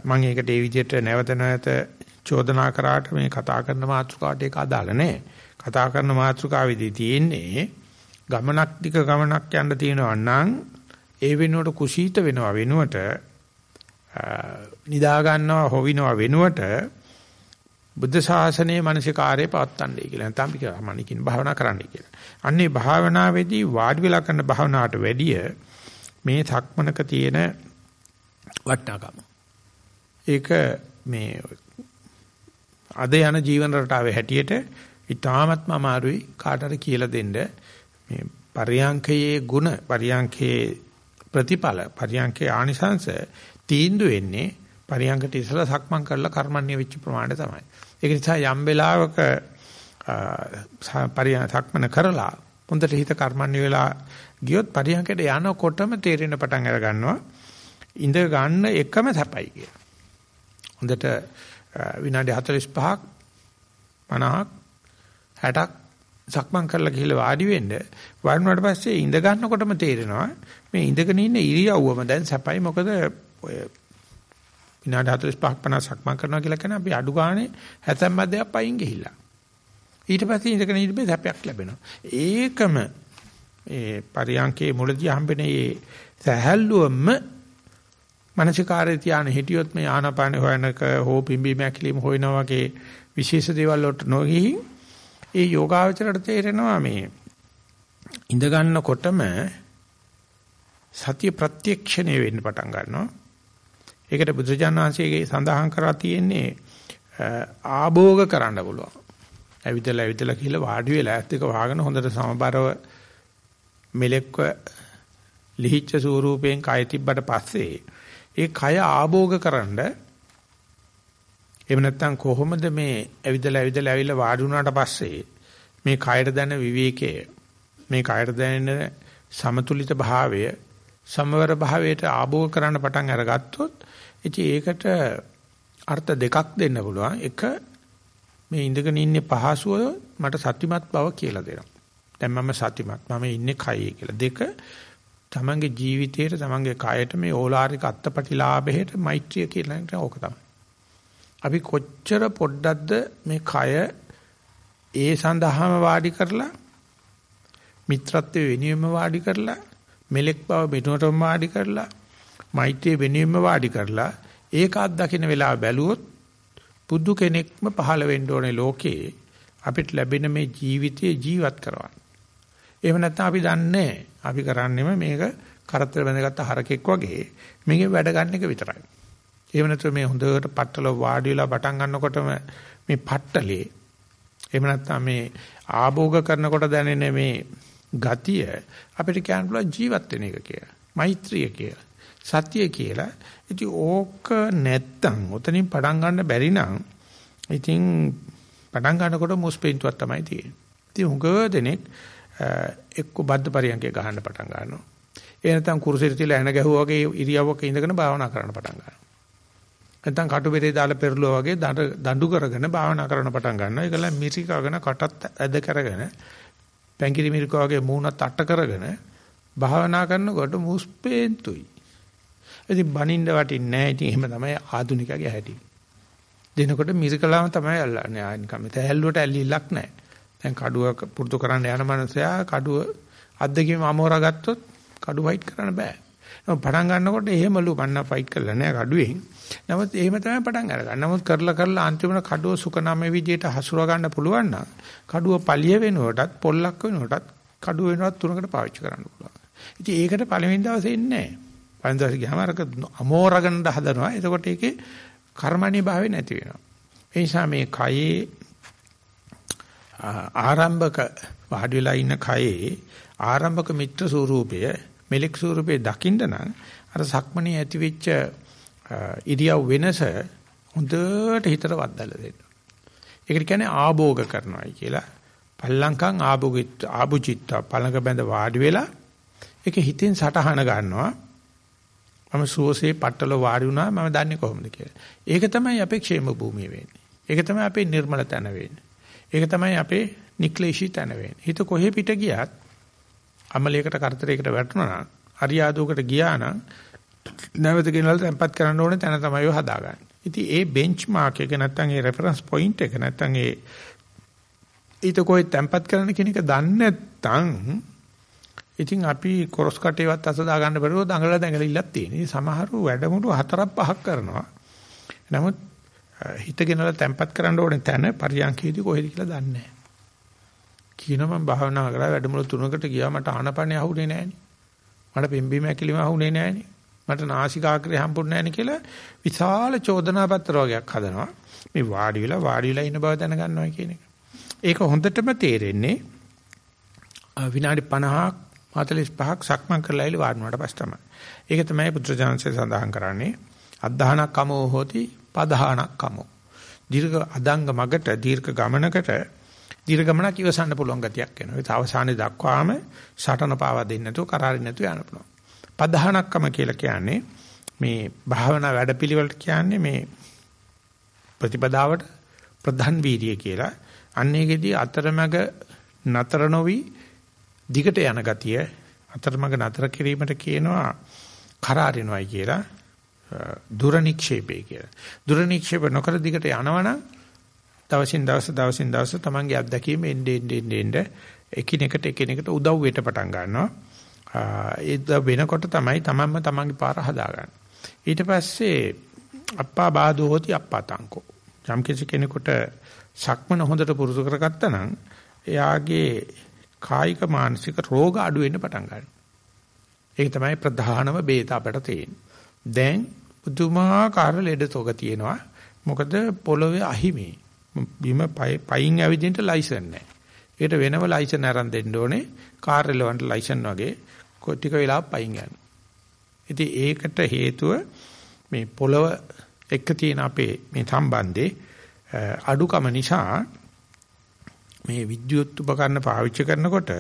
මම ඒකට ඒ විදිහට නැවත නැවත චෝදනා කරාට මේ කතා කරන මාතෘකාවට ඒක අදාළ නැහැ. කතා කරන මාතෘකාවේදී තියෙන්නේ ගමනක් දිග ගමනක් යන්න තියෙනවා නම් ඒ වෙනුවට කුසීත වෙනවා වෙනුවට නිදා ගන්නවා හොවිනවා වෙනුවට බුද්ධ ශාසනයේ මානසිකාරයේ පවත්තන්නේ කියලා. නැත්නම් අපි කියමනිකින් භාවනා කරන්නයි කියලා. අන්නේ භාවනාවේදී වාඩි වෙලා කරන භාවනාවට වැඩිය මේ සක්මනක තියෙන වටිනාකම. ඒක මේ අද යන ජීවන රටාවේ හැටියට ඊටාත්ම අමාරුයි කාටට කියලා දෙන්න මේ පරියංකයේ ಗುಣ පරියංකයේ ප්‍රතිඵල පරියංකයේ ආනිසංශ තීන්දුව වෙන්නේ පරියංකට ඉස්සලා සක්මන් කරලා කර්මන්නේ වෙච්ච ප්‍රමාණය තමයි. ඒක නිසා යම් වෙලාවක පරියං සක්මන කරලා හොඳට හිත කර්මන්නේ වෙලා ගියොත් පරියංකයට යනකොටම තේරෙන පටන් අර ගන්නවා ඉඳ ගන්න එකම සැපයි කියලා. හොඳට විනාඩි 45ක් 50ක් 60ක් සක්මන් කරලා ගිහලා වාඩි වෙන්න වාඩිුණාට පස්සේ ඉඳ ගන්නකොටම තේරෙනවා මේ ඉඳගෙන ඉන්න ඉරියව්වම දැන් සැපයි මොකද ඔය විනාඩි 45ක් 50 සක්මන් කරනවා කියලා කියන අපි අඩු ගානේ හැතැම් මැදයක් පයින් ගිහිල්ලා ඊට පස්සේ ඉඳගෙන ඉඳපේ සැපයක් ලැබෙනවා ඒකම ඒ පරියන්කේ මුලදී හම්බෙන ඒ සහැල්ලුවම මානසිකාරය තියාන හිටියොත් මේ ආනාපාන හොයනක හෝ පිම්බීම ඇකිලිම හොයනා වගේ විශේෂ දේවල් වලට නොගිහින් ඒ යෝගාවචරයට තේරෙනවා මේ ඉඳ ගන්නකොටම සතිය ප්‍රත්‍යක්ෂණය වෙන්න පටන් ගන්නවා. ඒකට බුදුජානනාංශයේ සඳහන් කරලා තියෙන්නේ ආභෝග කරන්න පුළුවන්. ඇවිදලා ඇවිදලා කියලා වාඩි වෙලා ඇත් එක වහගෙන හොඳට සමබරව මෙලෙක්ව ලිහිච්ඡ ස්වරූපයෙන් කය තිබ්බට පස්සේ ඒ කය ආභෝග කරන්න එහෙම නැත්නම් කොහොමද මේ ඇවිදලා ඇවිදලා ඇවිල්ලා වාඩි වුණාට පස්සේ මේ කයට දැන විවේකය මේ කයට දැනෙන සමතුලිත භාවය සමවර භාවයට ආභෝග කරන්න පටන් අරගත්තොත් ඉතින් ඒකට අර්ථ දෙකක් දෙන්න පුළුවන්. එක මේ ඉඳගෙන ඉන්නේ පහසුව මට සතිමත් බව කියලා දෙනවා. දැන් මම සතිමත් මම ඉන්නේ කයේ කියලා. දෙක තමන්ගේ ජීවිතේට තමන්ගේ කයට මේ ඕලාරික අත්පටිලාභයට මෛත්‍රිය කියලා එක ඕක තමයි. අපි කොච්චර පොඩ්ඩක්ද මේ කය ඒ සඳහාම වාඩි කරලා මිත්‍රත්වයේ වෙනුවෙන්ම වාඩි කරලා මෙලෙක් බව වෙනුවටම වාඩි කරලා මෛත්‍රිය වෙනුවෙන්ම වාඩි කරලා ඒකත් දකින්න වෙලාව බැලුවොත් බුදු කෙනෙක්ම පහළ වෙන්න ඕනේ ලෝකේ අපිට ලැබෙන මේ ජීවිතයේ ජීවත් කරවන්න. එහෙම නැත්නම් අපි දන්නේ අපි කරන්නේම මේක කරත්තර බැඳගත්ත හරකෙක් වගේ මේකේ වැඩ ගන්න එක විතරයි. එහෙම නැත්නම් මේ හොඳට පట్టල වාඩි වෙලා පටන් ගන්නකොටම මේ පట్టලේ එහෙම නැත්නම් මේ ආභෝග කරනකොට දැනෙන මේ ගතිය අපිට කියන්න පුළුවන් ජීවත් වෙන එක කියලා. මෛත්‍රිය කියලා. සත්‍ය කියලා. ඉතින් ඕක නැත්තම් උතනින් පටන් ගන්න බැරි නම් ඉතින් පටන් ගන්නකොට මුස්පෙන්තුවක් තමයි තියෙන්නේ. ඉතින් හුඟ දෙනෙක් එක්ක බද්ද පරියන්කේ ගහන්න පටන් ගන්නවා. ඒ නැත්නම් කුරුසෙට තියලා එන ගැහුවා වගේ ඉරියව්වක ඉඳගෙන භාවනා කරන්න පටන් ගන්නවා. නැත්නම් කටුබෙරේ දාලා පෙරළුවා වගේ දඬු කරගෙන භාවනා කරන්න පටන් ගන්නවා. ඒකල මිරිකාගෙන කටත් ඇද කරගෙන පැංගිරි මිරිකා වගේ මූණත් අට කරගෙන භාවනා කරනකොට මුස්පේන්තුයි. ඉතින් බනින්න වටින්නේ නැහැ. ඉතින් එහෙම තමයි ආදුනිකගේ හැටි. දෙනකොට මිරිකලාම තමයි අල්ලන්නේ. ආ නිකම් තැහැල්ලුවට ඇල්ලිලක් නැහැ. දැන් කඩුව පුරුදු කරන්න යන මනුස්සයා කඩුව අද්දකීම අමෝරා ගත්තොත් කඩුව ෆයිට් කරන්න බෑ. නමුත් පටන් ගන්නකොට එහෙමලු මන්න ෆයිට් කරලා නෑ කඩුවෙන්. නමුත් එහෙම තමයි පටන් අරගන්න. නමුත් කරලා කරලා අන්තිමට කඩුව සුකනම විදියට හසුර ගන්න පුළුවන් නම් කඩුව පළිය වෙනුවටත් පොල්ලක් වෙනුවටත් කඩුව වෙනුවත් තුනකට පාවිච්චි කරන්න පුළුවන්. ඉතින් ඒකට පළවෙනි දවසේ ඉන්නේ නෑ. පළවෙනි දවසේ ගියාම අරක අමෝරගන්න හදනවා. එතකොට ඒකේ කර්මණී භාවය නැති වෙනවා. ඒ නිසා මේ කයේ ආරම්භක වාඩි වෙලා ඉන්න කයේ ආරම්භක මිත්‍ර ස්වරූපය මෙලෙක් ස්වරූපේ දකින්න නම් අර සක්මණේ ඇතිවෙච්ච ඉරියව් වෙනස හොඳට හිතට වද්දලා දෙන්න. ඒකට කියන්නේ ආභෝග කරනවායි කියලා. පල්ලංකම් ආභෝගිත ආභුචිත්ත පළඟ බැඳ වාඩි වෙලා ඒක හිතෙන් සටහන ගන්නවා. මම සුවසේ පట్టල වාඩි වුණා මම දන්නේ කොහොමද කියලා. ඒක තමයි අපේ ക്ഷേම භූමිය වෙන්නේ. ඒක තමයි අපේ නිර්මල තන වෙන්නේ. ඒක තමයි අපේ නික්ලේශී තන වෙන්නේ. හිත කොහෙ පිට ගියත් අමලයකට කරදරයකට වැටුණා හරියාදුවකට ගියා නම් නැවත ගෙනල්ලා තැම්පත් කරන්න ඕනේ තැන තමයි ඔය හදාගන්නේ. ඉතින් ඒ බෙන්ච්මාක් එක නැත්තම් ඒ රෙෆරන්ස් පොයින්ට් එක නැත්තම් ඒ ඊට කොයි තැම්පත් කරන්න කියන එක දන්නේ නැත්නම් ඉතින් අපි කොරස් කටේවත් අස දා ගන්න බැරුව දඟලලා දඟලලා ඉල්ලක් තියෙන. ඉතින් සමහරු වැඩමුළු හතරක් පහක් කරනවා. නමුත් හිතගෙනලා තැම්පත් කරන්න ඕනේ තැන පරියන්කේදී කොහෙද කියලා දන්නේ නැහැ. කියනවා මම භාවනා කරලා වැඩමුළු තුනකට ගියා මට ආනපනේ අහුනේ නැහෙනි. මට පිම්බීම ඇකිලිම අහුනේ නැහෙනි. මට නාසිකාග්‍රේ හම්බුනේ නැහෙනි කියලා විශාල චෝදනා පත්‍ර වගේක් හදනවා. මේ වාඩි වෙලා වාඩි වෙලා ඉන්න බව දැනගන්නවා කියන එක. ඒක හොඳටම තේරෙන්නේ විනාඩි 50ක් 45ක් සක්මන් කරලා ඉල වාඩි වුණාට පස්සේ තමයි. ඒක තමයි පුත්‍රජානසේ සඳහන් කරන්නේ. අද්ධානක් කමෝ හෝති පදහානක් කමෝ. දීර්ඝ අදංග මගට දීර්ඝ ගමනකට දීර්ඝ ගමනක් ඉවසන්න පුළුවන් ගතියක් එනවා. ඒ අවසානයේ දක්වාම සටන පාවා දෙන්නේ නැතුව කරාරින් නැතුව යන්න පුළුවන්. පදහානක්කම කියලා කියන්නේ මේ භාවනා වැඩපිළිවෙලට කියන්නේ මේ ප්‍රතිපදාවට ප්‍රධාන වීර්ය කියලා. අන්නේකෙදී අතරමැග නතර නොවි දිගට යන ගතිය අතරමඟ නතර කිරීමට කියනවා කරාරිනවයි කියලා දුර නික්ෂේපේ කියලා. දුර නික්ෂේප නොකර දිගට යනවනම් දවසින් දවස දවසින් දවස තමන්ගේ අත්දැකීම එන්නේ එන්නේ එන්නේ එකිනෙකට එකිනෙකට උදව් වෙට පටන් ගන්නවා. ඒ වෙනකොට තමයි තමන්ම තමන්ගේ පාර හදාගන්නේ. ඊට පස්සේ අප්පා බාධෝ hoti අප්පාතංකෝ. යම් කිසි කෙනෙකුට සක්මන හොඳට පුරුදු කරගත්තා නම් එයාගේ කායික මානසික රෝග අඩු වෙන්න පටන් ගන්නවා. ඒක තමයි ප්‍රධානම බේත අපට තියෙන්නේ. දැන් පුදුමාකාර ලෙඩ තොග තියෙනවා. මොකද පොළවේ අහිමි. බිම පයින් ඇවිදින්න ලයිසන් නැහැ. ඒකට වෙනම ලයිසන් අරන් දෙන්න ඕනේ. කාර් රෙලවන්ට් ලයිසන් වගේ ටික වෙලාවක් පයින් යනවා. ඉතින් ඒකට හේතුව මේ පොළව එක්ක තියෙන අපේ මේ සම්බන්ධේ අඩුකම නිසා මේ විද්‍යුත් උපකරණ පාවිච්චි කරනකොට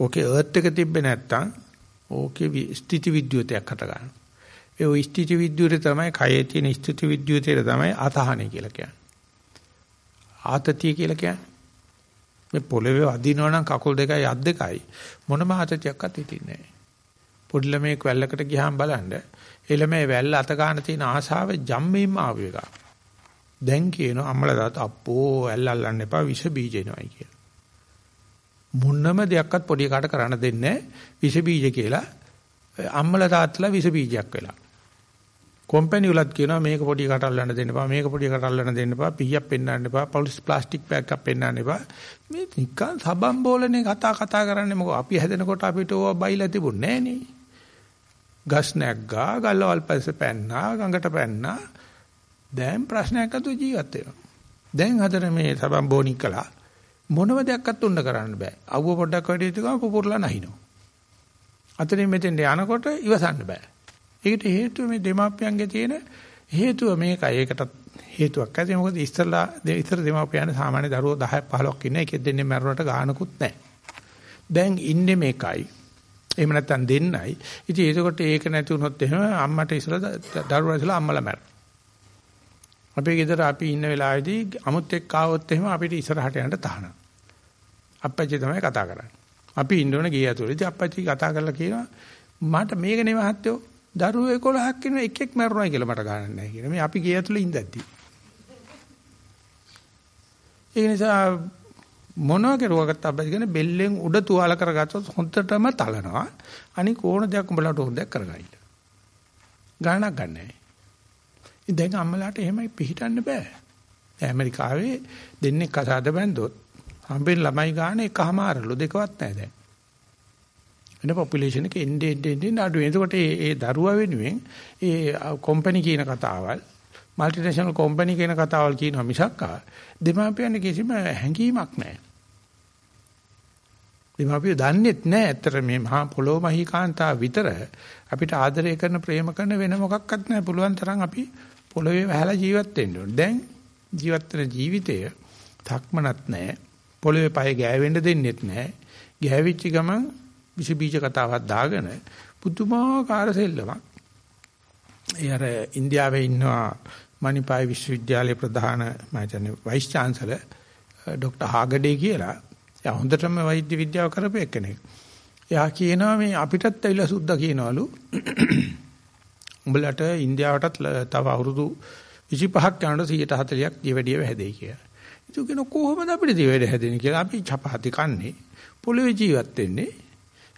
ඕකේ අර්ත් එක තිබ්බේ නැත්තම් ඕකේ ස්ථಿತಿ විද්‍යුතයක් හට ගන්නවා. ඒ ඔය ස්ථಿತಿ විද්‍යුතය තමයි කයේ තියෙන ස්ථಿತಿ විද්‍යුතය තමයි ආතහණය කියලා කියන්නේ. ආතතිය කියලා කියන්නේ මේ පොළවේ වදිනවා නම් කකුල් දෙකයි අත් දෙකයි මොනම ආතතියක්වත් හිටින්නේ නැහැ. පොඩි ළමෙක් වැල්ලකට ගියාම බලන්න ඒ ළමයා වැල්ල අත ගන්න තියෙන ආසාව ජම්මේම ආව එකක්. දැන් කියනවා අම්මලා තාත්ත අප්පෝ ඇල් අල්ලන්න එපා විෂ බීජ එනවයි කියලා. මොන්නම දෙයක්වත් පොඩි කාට කරන්න දෙන්නේ විෂ බීජ කියලා. අම්මලා තාත්තලා විෂ බීජයක් වෙලා. කම්පැනි වලත් කියනවා මේක පොඩි කට අල්ලන්න දෙන්න එපා මේක පොඩි කට අල්ලන්න දෙන්න එපා පීයක් පෙන්වන්න එපා පොලිස් ප්ලාස්ටික් බෑග් එකක් පෙන්වන්න එපා. මේ නිකන් සබම් බෝලනේ කතා කතා කරන්නේ. මොකෝ අපි හැදෙනකොට අපිට ඕවා බයිලා තිබුණේ නෑනේ ගස් නැග්ගා ගල්වල් පස්සේ පැන්නා ගඟට පැන්නා. දැන් ප්‍රශ්නයක් අතු ජීවත් වෙනවා. දැන් හතර මේ සබම් බෝනික් කළා මොනම දෙයක්වත් උන්න කරන්න බෑ. අවුව පොඩ්ඩක් වැඩි හිටගම පුපුරලා නැහිනවා. අතනින් මෙතෙන්ට යනකොට ඉවසන්න බෑ. ඒකට හේතුව මේ දෙමාපියන්ගේ තියෙන හේතුව මේකයි. ඒකටත් හේතුවක් ඇති. මොකද ඉස්සලා ඉස්සර දෙමාපියන් සාමාන්‍ය දරුවෝ 10 15ක් ඉන්න එකෙක් දෙන්නේ මැරුණට ගානකුත් නැහැ. දැන් ඉන්නේ මේකයි. එහෙම නැත්නම් දෙන්නයි. ඉතින් ඒකකොට ඒක නැති වුණොත් එහෙම අම්මට ඉස්සලා දරුවා ඉස්සලා අම්මලා මැරෙනවා. අපේ ගෙදර අපි ඉන්න වෙලාවේදී අමුත් එක්ක ආවොත් එහෙම අපිට ඉස්සරහට යන්න තහනම්. අප්පච්චි තමයි කතා කරන්නේ. අපි ඉන්න ඕනේ ගේ ඇතුළේ. අප්පච්චි කතා කරලා කියනවා මට මේක නේ මහත්තයෝ දරුවෝ 11ක් ඉන්න එකෙක් මැරුණා කියලා මට ගානක් නැහැ කියලා. මේ අපි ගේ ඇතුළේ ඉඳද්දි. ඒ නිසා මොනවා කරුවකට අප්පච්චි කියන්නේ බෙල්ලෙන් උඩ තුවාල කරගත්තොත් හොන්දටම තලනවා. අනික ඕන දෙයක් උඹලට ඕන දෙයක් කරගන්න. ගානක් ගන්නෑ. දැන් අම්මලාට එහෙමයි පිළිහිටන්න බෑ. ඇමරිකාවේ දෙන්නේ කසාද බැන්දොත් හම්බෙන් ළමයි ගන්න එකමාරලු දෙකවත් නැහැ දැන්. වෙන පොපියුලේෂන් එක එන්නේ එන්නේ අඩු වෙන. එතකොට ඒ දරුවා වෙනුවෙන් ඒ කම්පැනි කියන කතාවල් මල්ටිනේෂනල් කම්පැනි කියන කතාවල් කියනවා මිසක් දෙමාපියන් කිසිම හැඟීමක් නැහැ. දෙමාපියෝ දන්නේත් නැහැ ඇත්තට මේ මහා පොළොව මහීකාන්තා විතර අපිට ආදරය කරන ප්‍රේම කරන වෙන මොකක්වත් නැහැ. පුළුවන් තරම් අපි පොළවේ වැහලා ජීවත් වෙන්න ඕනේ. දැන් ජීවත් වෙන ජීවිතය තක්මනක් නැහැ. පොළවේ පය ගෑවෙන්න දෙන්නෙත් නැහැ. ගෑවිච්ච ගමන් විස බීජ කතාවක් දාගෙන පුදුමාකාර සෙල්ලමක්. ඒ අර ඉන්දියාවේ ඉන්නවා මණිපාය විශ්වවිද්‍යාලයේ ප්‍රධාන මම හිතන්නේ වයිස් චාන්සලර් ડોક્ટર හාගඩේ කියලා. එයා හොඳටම වෛද්‍ය විද්‍යාව කරපු එකෙක්. එයා කියනවා මේ අපිටත් ඇවිල්ලා සුද්දා කියනවලු උඹලට ඉන්දියාවටත් තව අවුරුදු 25ක් යනකොට 140ක් දිවෙඩිය හැදෙයි කියලා. ඒක කියන කොහොමද අපිට දිවෙඩිය හැදෙන්නේ කියලා අපි චපාති කන්නේ පොළවේ ජීවත් වෙන්නේ.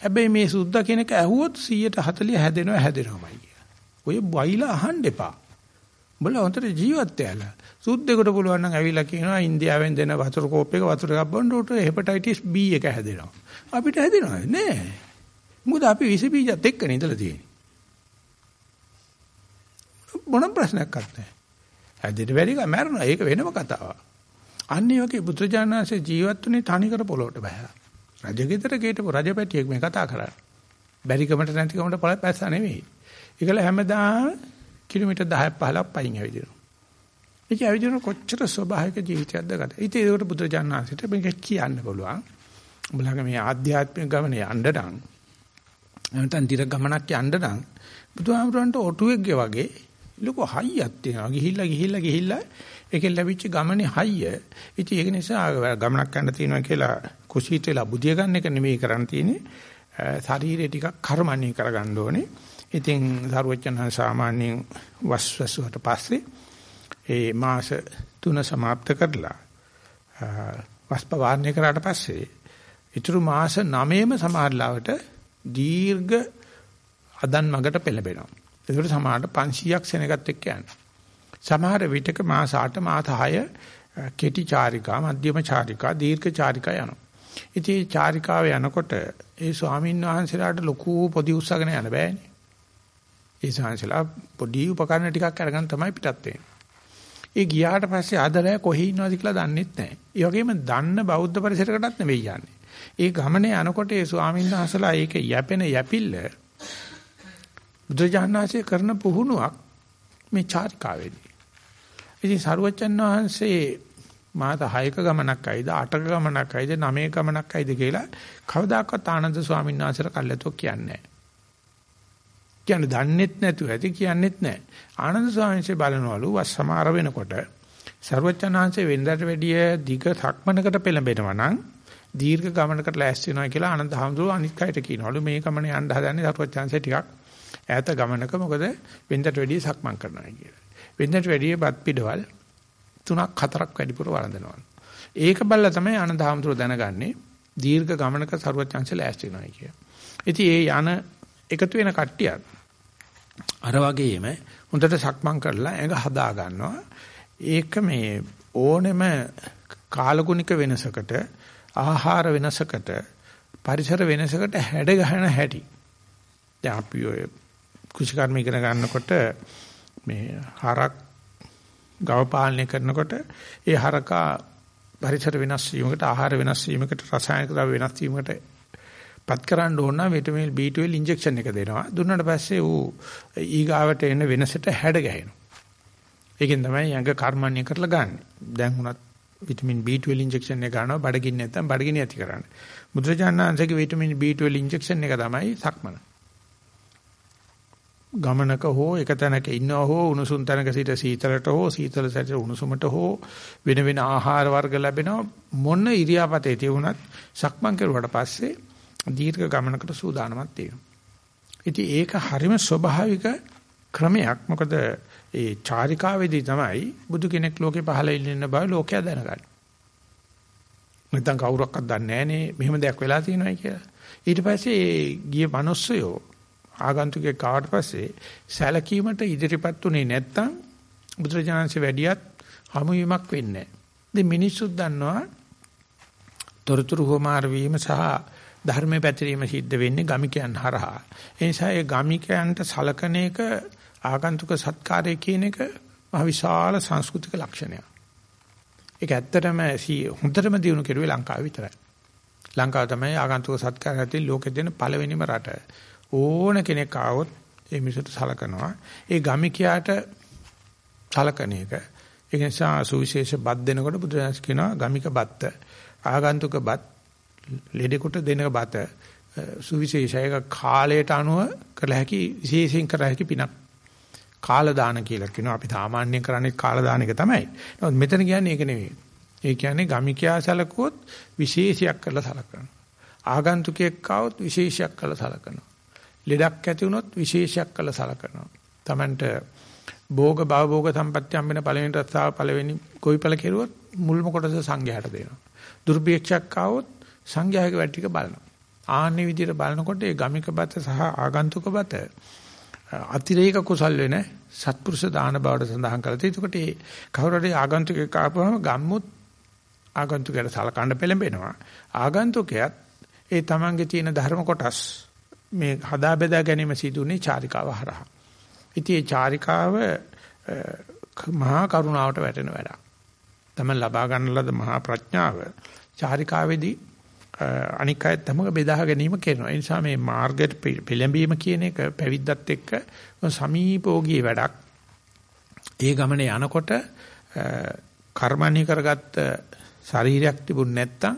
හැබැයි මේ සුද්දා කෙනෙක් ඇහුවොත් 140 හැදෙනවා හැදෙනවාමයි කියලා. ඔය බයිලා අහන්න එපා. උඹලා හොඳට ජීවත් වෙලා. සුද්දෙකුට පුළුවන් නම් ඇවිල්ලා කියනවා ඉන්දියාවෙන් දෙන වතුර කෝප් එක වතුර එකක් බොන්න උට හෙපටයිටිස් B එක හැදෙනවා. අපිට හැදෙනවද නෑ. මොකද අපි විස බීජත් එක්කනේ ඉඳලා තියෙන්නේ. මොන ප්‍රශ්නයක්වත් නැහැ. හැදෙට වැඩි කම මැරෙනවා. ඒක වෙනම කතාවක්. අන්නේ වගේ බුදුජානනාංශේ ජීවත් වුනේ තනිකර පොළොවට බහැලා. රජගෙදර ගේටපු රජපැටියෙක් මේ කතා කරන්නේ. බැරිකමට නැතිකමට පළ පැස්සා නෙවෙයි. ඒකල හැමදාම කිලෝමීටර් 10ක් 15ක් පයින් ඇවිදිනවා. ඒක ඇවිදින කොච්චර ස්වභාවික ජීවිතයක්ද ගත. ඉතින් ඒකට බුදුජානනාංශයට මේක කියන්න පුළුවන්. උඹලගේ මේ ආධ්‍යාත්මික ගමනේ යන්න නම් නැත්නම් දිර ගමනක් යන්න නම් බුදුහාමුදුරන්ට ඔටුවෙක්ගේ වගේ ලොකු හයියක් තියෙනවා. ගිහිල්ලා ගිහිල්ලා ගිහිල්ලා ඒකෙන් ලැබිච්ච ගමනේ හයිය. ඉතින් ඒක නිසා ගමනක් යන්න තියෙනවා කියලා කුසීත වෙලා බුදිය ගන්න එක නෙමෙයි කරන්න තියෙන්නේ. ශරීරය ටිකක් කර්මන්නේ කරගන්න ඕනේ. ඉතින් සරුවචන සාමාන්‍යයෙන් වස්වසුවට පස්සේ ඒ මාස තුන સમાપ્ત කරලා වස්ප වාරණය කරාට පස්සේ ඊටු මාස 9ෙම සමාහලාවට දීර්ඝ අදන් මගට පෙළඹෙනවා. ඒකට සමහරට 500ක් සෙනගත් එක්ක යනවා. සමහර විටක මාස 8 මාස 6 කෙටි චාරිකා, මධ්‍යම චාරිකා, දීර්ඝ චාරිකා යනවා. ඉතින් චාරිකාව යනකොට ඒ ස්වාමීන් වහන්සේලාට ලොකු පොඩි උස්සගෙන යන්න බෑනේ. ඒ ස්වාමීන්සලා පොඩි උපකරණ ටිකක් අරගෙන තමයි පිටත් වෙන්නේ. ඒ ගියාට පස්සේ ආදරය කොහේ ඉන්නවද කියලා දන්නෙත් නැහැ. ඒ වගේම දන්න බෞද්ධ පරිසරයකටත් නෙවෙයි යන්නේ. ඒ ගමනේ යනකොට ඒ ස්වාමීන් වහන්සලා ඒක යැපෙන යැපිල්ල බුදුජානනාංශය කරන පුහුණුවක් මේ චාරිකාවේදී. ඉතින් සරුවච්චන් වහන්සේ මාත 6ක ගමනක් ඇයිද 8ක ගමනක් ඇයිද 9ක ගමනක් ඇයිද කියලා කවදාකවත් ආනන්ද ස්වාමීන් වහන්සේට කල්ැතෝ කියන්නේ නැහැ. කියන්නේ දන්නෙත් නැතුව ඇති කියන්නෙත් නැහැ. ආනන්ද ස්වාමීන් වහන්සේ බලනවලු වස් සමාර වෙනකොට සර්වචනාංශේ වෙනදාට වැඩිය දිග සක්මනකට පෙළඹෙනවා නම් දීර්ඝ ගමනකට ලෑස්ති වෙනවා කියලා ආනන්ද හැමදෙරෝ අනිත් කයට කියනවලු මේ ගමන යන්න හදන්නේ සර්වචනාංශේ ටිකක් ඈත ගමනක මොකද වෙනදාට වැඩිය සක්මන් කරනවා කියලා. වෙනදාට වැඩිය බත් පිටවල් තුනක් හතරක් වැඩිපුර වළඳනවා. ඒක බල්ලා තමයි ආනන්ද හැමදෙරෝ දැනගන්නේ දීර්ඝ ගමනක සර්වචනාංශේ ලෑස්ති වෙනවා කියලා. ඉතින් ඒ යන එකතු වෙන කට්ටියත් අර වගේම හොඳට සක්මන් කරලා ඇඟ හදා ගන්නවා. ඒක මේ ඕනෙම කාලගුණික වෙනසකට ආහාර වෙනසකට පරිසර වෙනසකට හැඩ ගහන හැටි. දැන් අපි ඔය කුෂිකර්ම ඉගෙන ගන්නකොට මේ හරක් ගව පාලනය කරනකොට ඒ හරකා පරිසර වෙනස් වීමකට ආහාර වෙනස් වීමකට රසායනික ද්‍රව්‍ය වෙනස් වීමකට පත් කරන්න ඕන නම් විටමින් B12 ඉන්ජෙක්ෂන් එක දෙනවා. දුන්නාට පස්සේ ඌ ඊගාවට එන වෙනසට හැඩ ගැහෙනවා. ඒකෙන් තමයි යඟ කර්මන්නේ කරලා ගන්න. දැන් උනත් විටමින් B12 ඉන්ජෙක්ෂන් එක ගන්නවා බඩගින්න නැත්නම් බඩගිනි ඇති කරන්න. මුද්‍රජානංශගේ විටමින් B12 ඉන්ජෙක්ෂන් එක තමයි සක්මන. ගමනක හෝ එක තැනක ඉන්නවා හෝ උණුසුම් තැනක සිට සීතලට හෝ සීතල සැට උණුසුමට හෝ වෙන වෙන ආහාර වර්ග ලැබෙනවා මොන ඉරියාපතේ තියුණත් සක්මන් කරුවාට පස්සේ දීර්ඝ ගමනකට සූදානමක් තියෙනවා. ඉතින් ඒක හරිම ස්වභාවික ක්‍රමයක්. මොකද ඒ චාරිකාවේදී තමයි බුදු කෙනෙක් ලෝකේ පහළ ඉන්න බව ලෝකයා දැනගන්නේ. නැත්නම් කවුරක්වත් දන්නේ නැහනේ මෙහෙම දෙයක් වෙලා තියෙනවයි කියලා. ඊට පස්සේ ගිය මිනිස්සයෝ ආගන්තුකේ කාට පස්සේ සැලකීමට ඉදිරිපත් උනේ නැත්නම් බුදුරජාණන්සේ වැඩියත් හමු වීමක් වෙන්නේ නැහැ. ඉතින් මිනිස්සුත් දන්නවා තොරතුරු හොමාර වීම සහ ධර්මයේ පැතිරීම සිද්ධ වෙන්නේ ගමිකයන් හරහා. ඒ නිසා ඒ ගමිකයන්ට සලකන එක ආගන්තුක සත්කාරය කියන එක මහ විශාල සංස්කෘතික ලක්ෂණයක්. ඒක ඇත්තටම හොඳටම දිනු කෙරුවේ ලංකාව විතරයි. ලංකාව තමයි ආගන්තුක සත්කාරයන් ලෝකෙ දෙන පළවෙනිම රට. ඕන කෙනෙක් ආවොත් ඒ මිනිසුන්ට සලකනවා. ඒ ගමිකයාට සලකන එක. ඒ නිසා සුවිශේෂ බත් දෙනකොට බුදුරජාණන් කියනවා ගමික බත්ත ආගන්තුක බත් ලෙඩෙකුට දෙන බත සුවිශේෂයක කාලයට අනුව කළ හැකි විශේෂයෙන් කර හැකි පිනක් කාල දාන කියලා කියනවා අපි සාමාන්‍යයෙන් කරන්නේ කාල දාන එක තමයි. නමුත් මෙතන කියන්නේ ඒක නෙවෙයි. ඒ කියන්නේ ගමිකයා සැලකුවොත් විශේෂයක් කරලා සලකනවා. ආගන්තුකයෙක් ආවොත් විශේෂයක් කරලා සලකනවා. ලෙඩක් ඇති වුණොත් විශේෂයක් කරලා සලකනවා. Tamanට භෝග භව භෝග සම්පත්‍ය හම්බෙන පළවෙනි රස්සාව පළවෙනි කොයිපල කෙරුවොත් මුල්ම කොටස සංඝයාට දෙනවා. දුර්භේක්ෂයක් ආවොත් සංඝයාගේ වැඩ ටික බලනවා. ආන්නේ විදිහට බලනකොට ඒ ගමික බත සහ ආගන්තුක බත අතිරේක කුසල් වෙන සත්පුරුෂ දාන බවට සඳහන් කරලා තියෙනවා. ඒකට ඒ කවුරු හරි ආගන්තුකෙක් ආපුවම ගම්මුත් ආගන්තුකයට සලකන්න පෙළඹෙනවා. ආගන්තුකයාත් ඒ තමන්ගේ තියෙන ධර්ම කොටස් මේ හදා බෙදා ගැනීම සිදුුනේ චාරිකාව හරහා. ඉතින් මේ චාරිකාව මහා කරුණාවට වැටෙන වැඩක්. තමයි ලබා ගන්න ලද මහා ප්‍රඥාව චාරිකාවේදී අනික් අයත් තමක බෙදා ගැනීම කරනවා. ඒ නිසා මේ මාර්ගයට පෙළඹීම කියන එක පැවිද්දත් එක්ක සමීපෝගී වැඩක්. ඒ ගමනේ යනකොට කර්මණී කරගත්ත ශරීරයක් තිබුණ නැත්තම්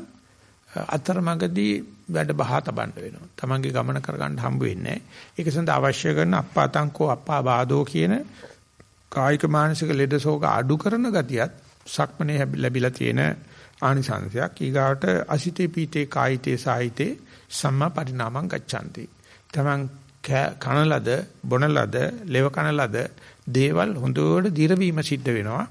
අතරමඟදී වැඩ බහා තබන්න වෙනවා. තමන්ගේ ගමන කරගන්න හම්බ වෙන්නේ නැහැ. ඒක සඳහා අවශ්‍ය කරන අප්පාතංකෝ අප්පා බාදෝ කියන කායික මානසික ලෙඩසෝක අඩු කරන ගතියත් සක්මනේ ලැබිලා තියෙන ආනිසංශයක් ඊගාවට අසිතේ පීතේ කායිතේ සාහිතේ සම්මා පරිණාමං ගච්ඡanti. තමන් කනලද බොනලද ලෙව කනලද දේවල් හොඳට දිරවීම සිද්ධ වෙනවා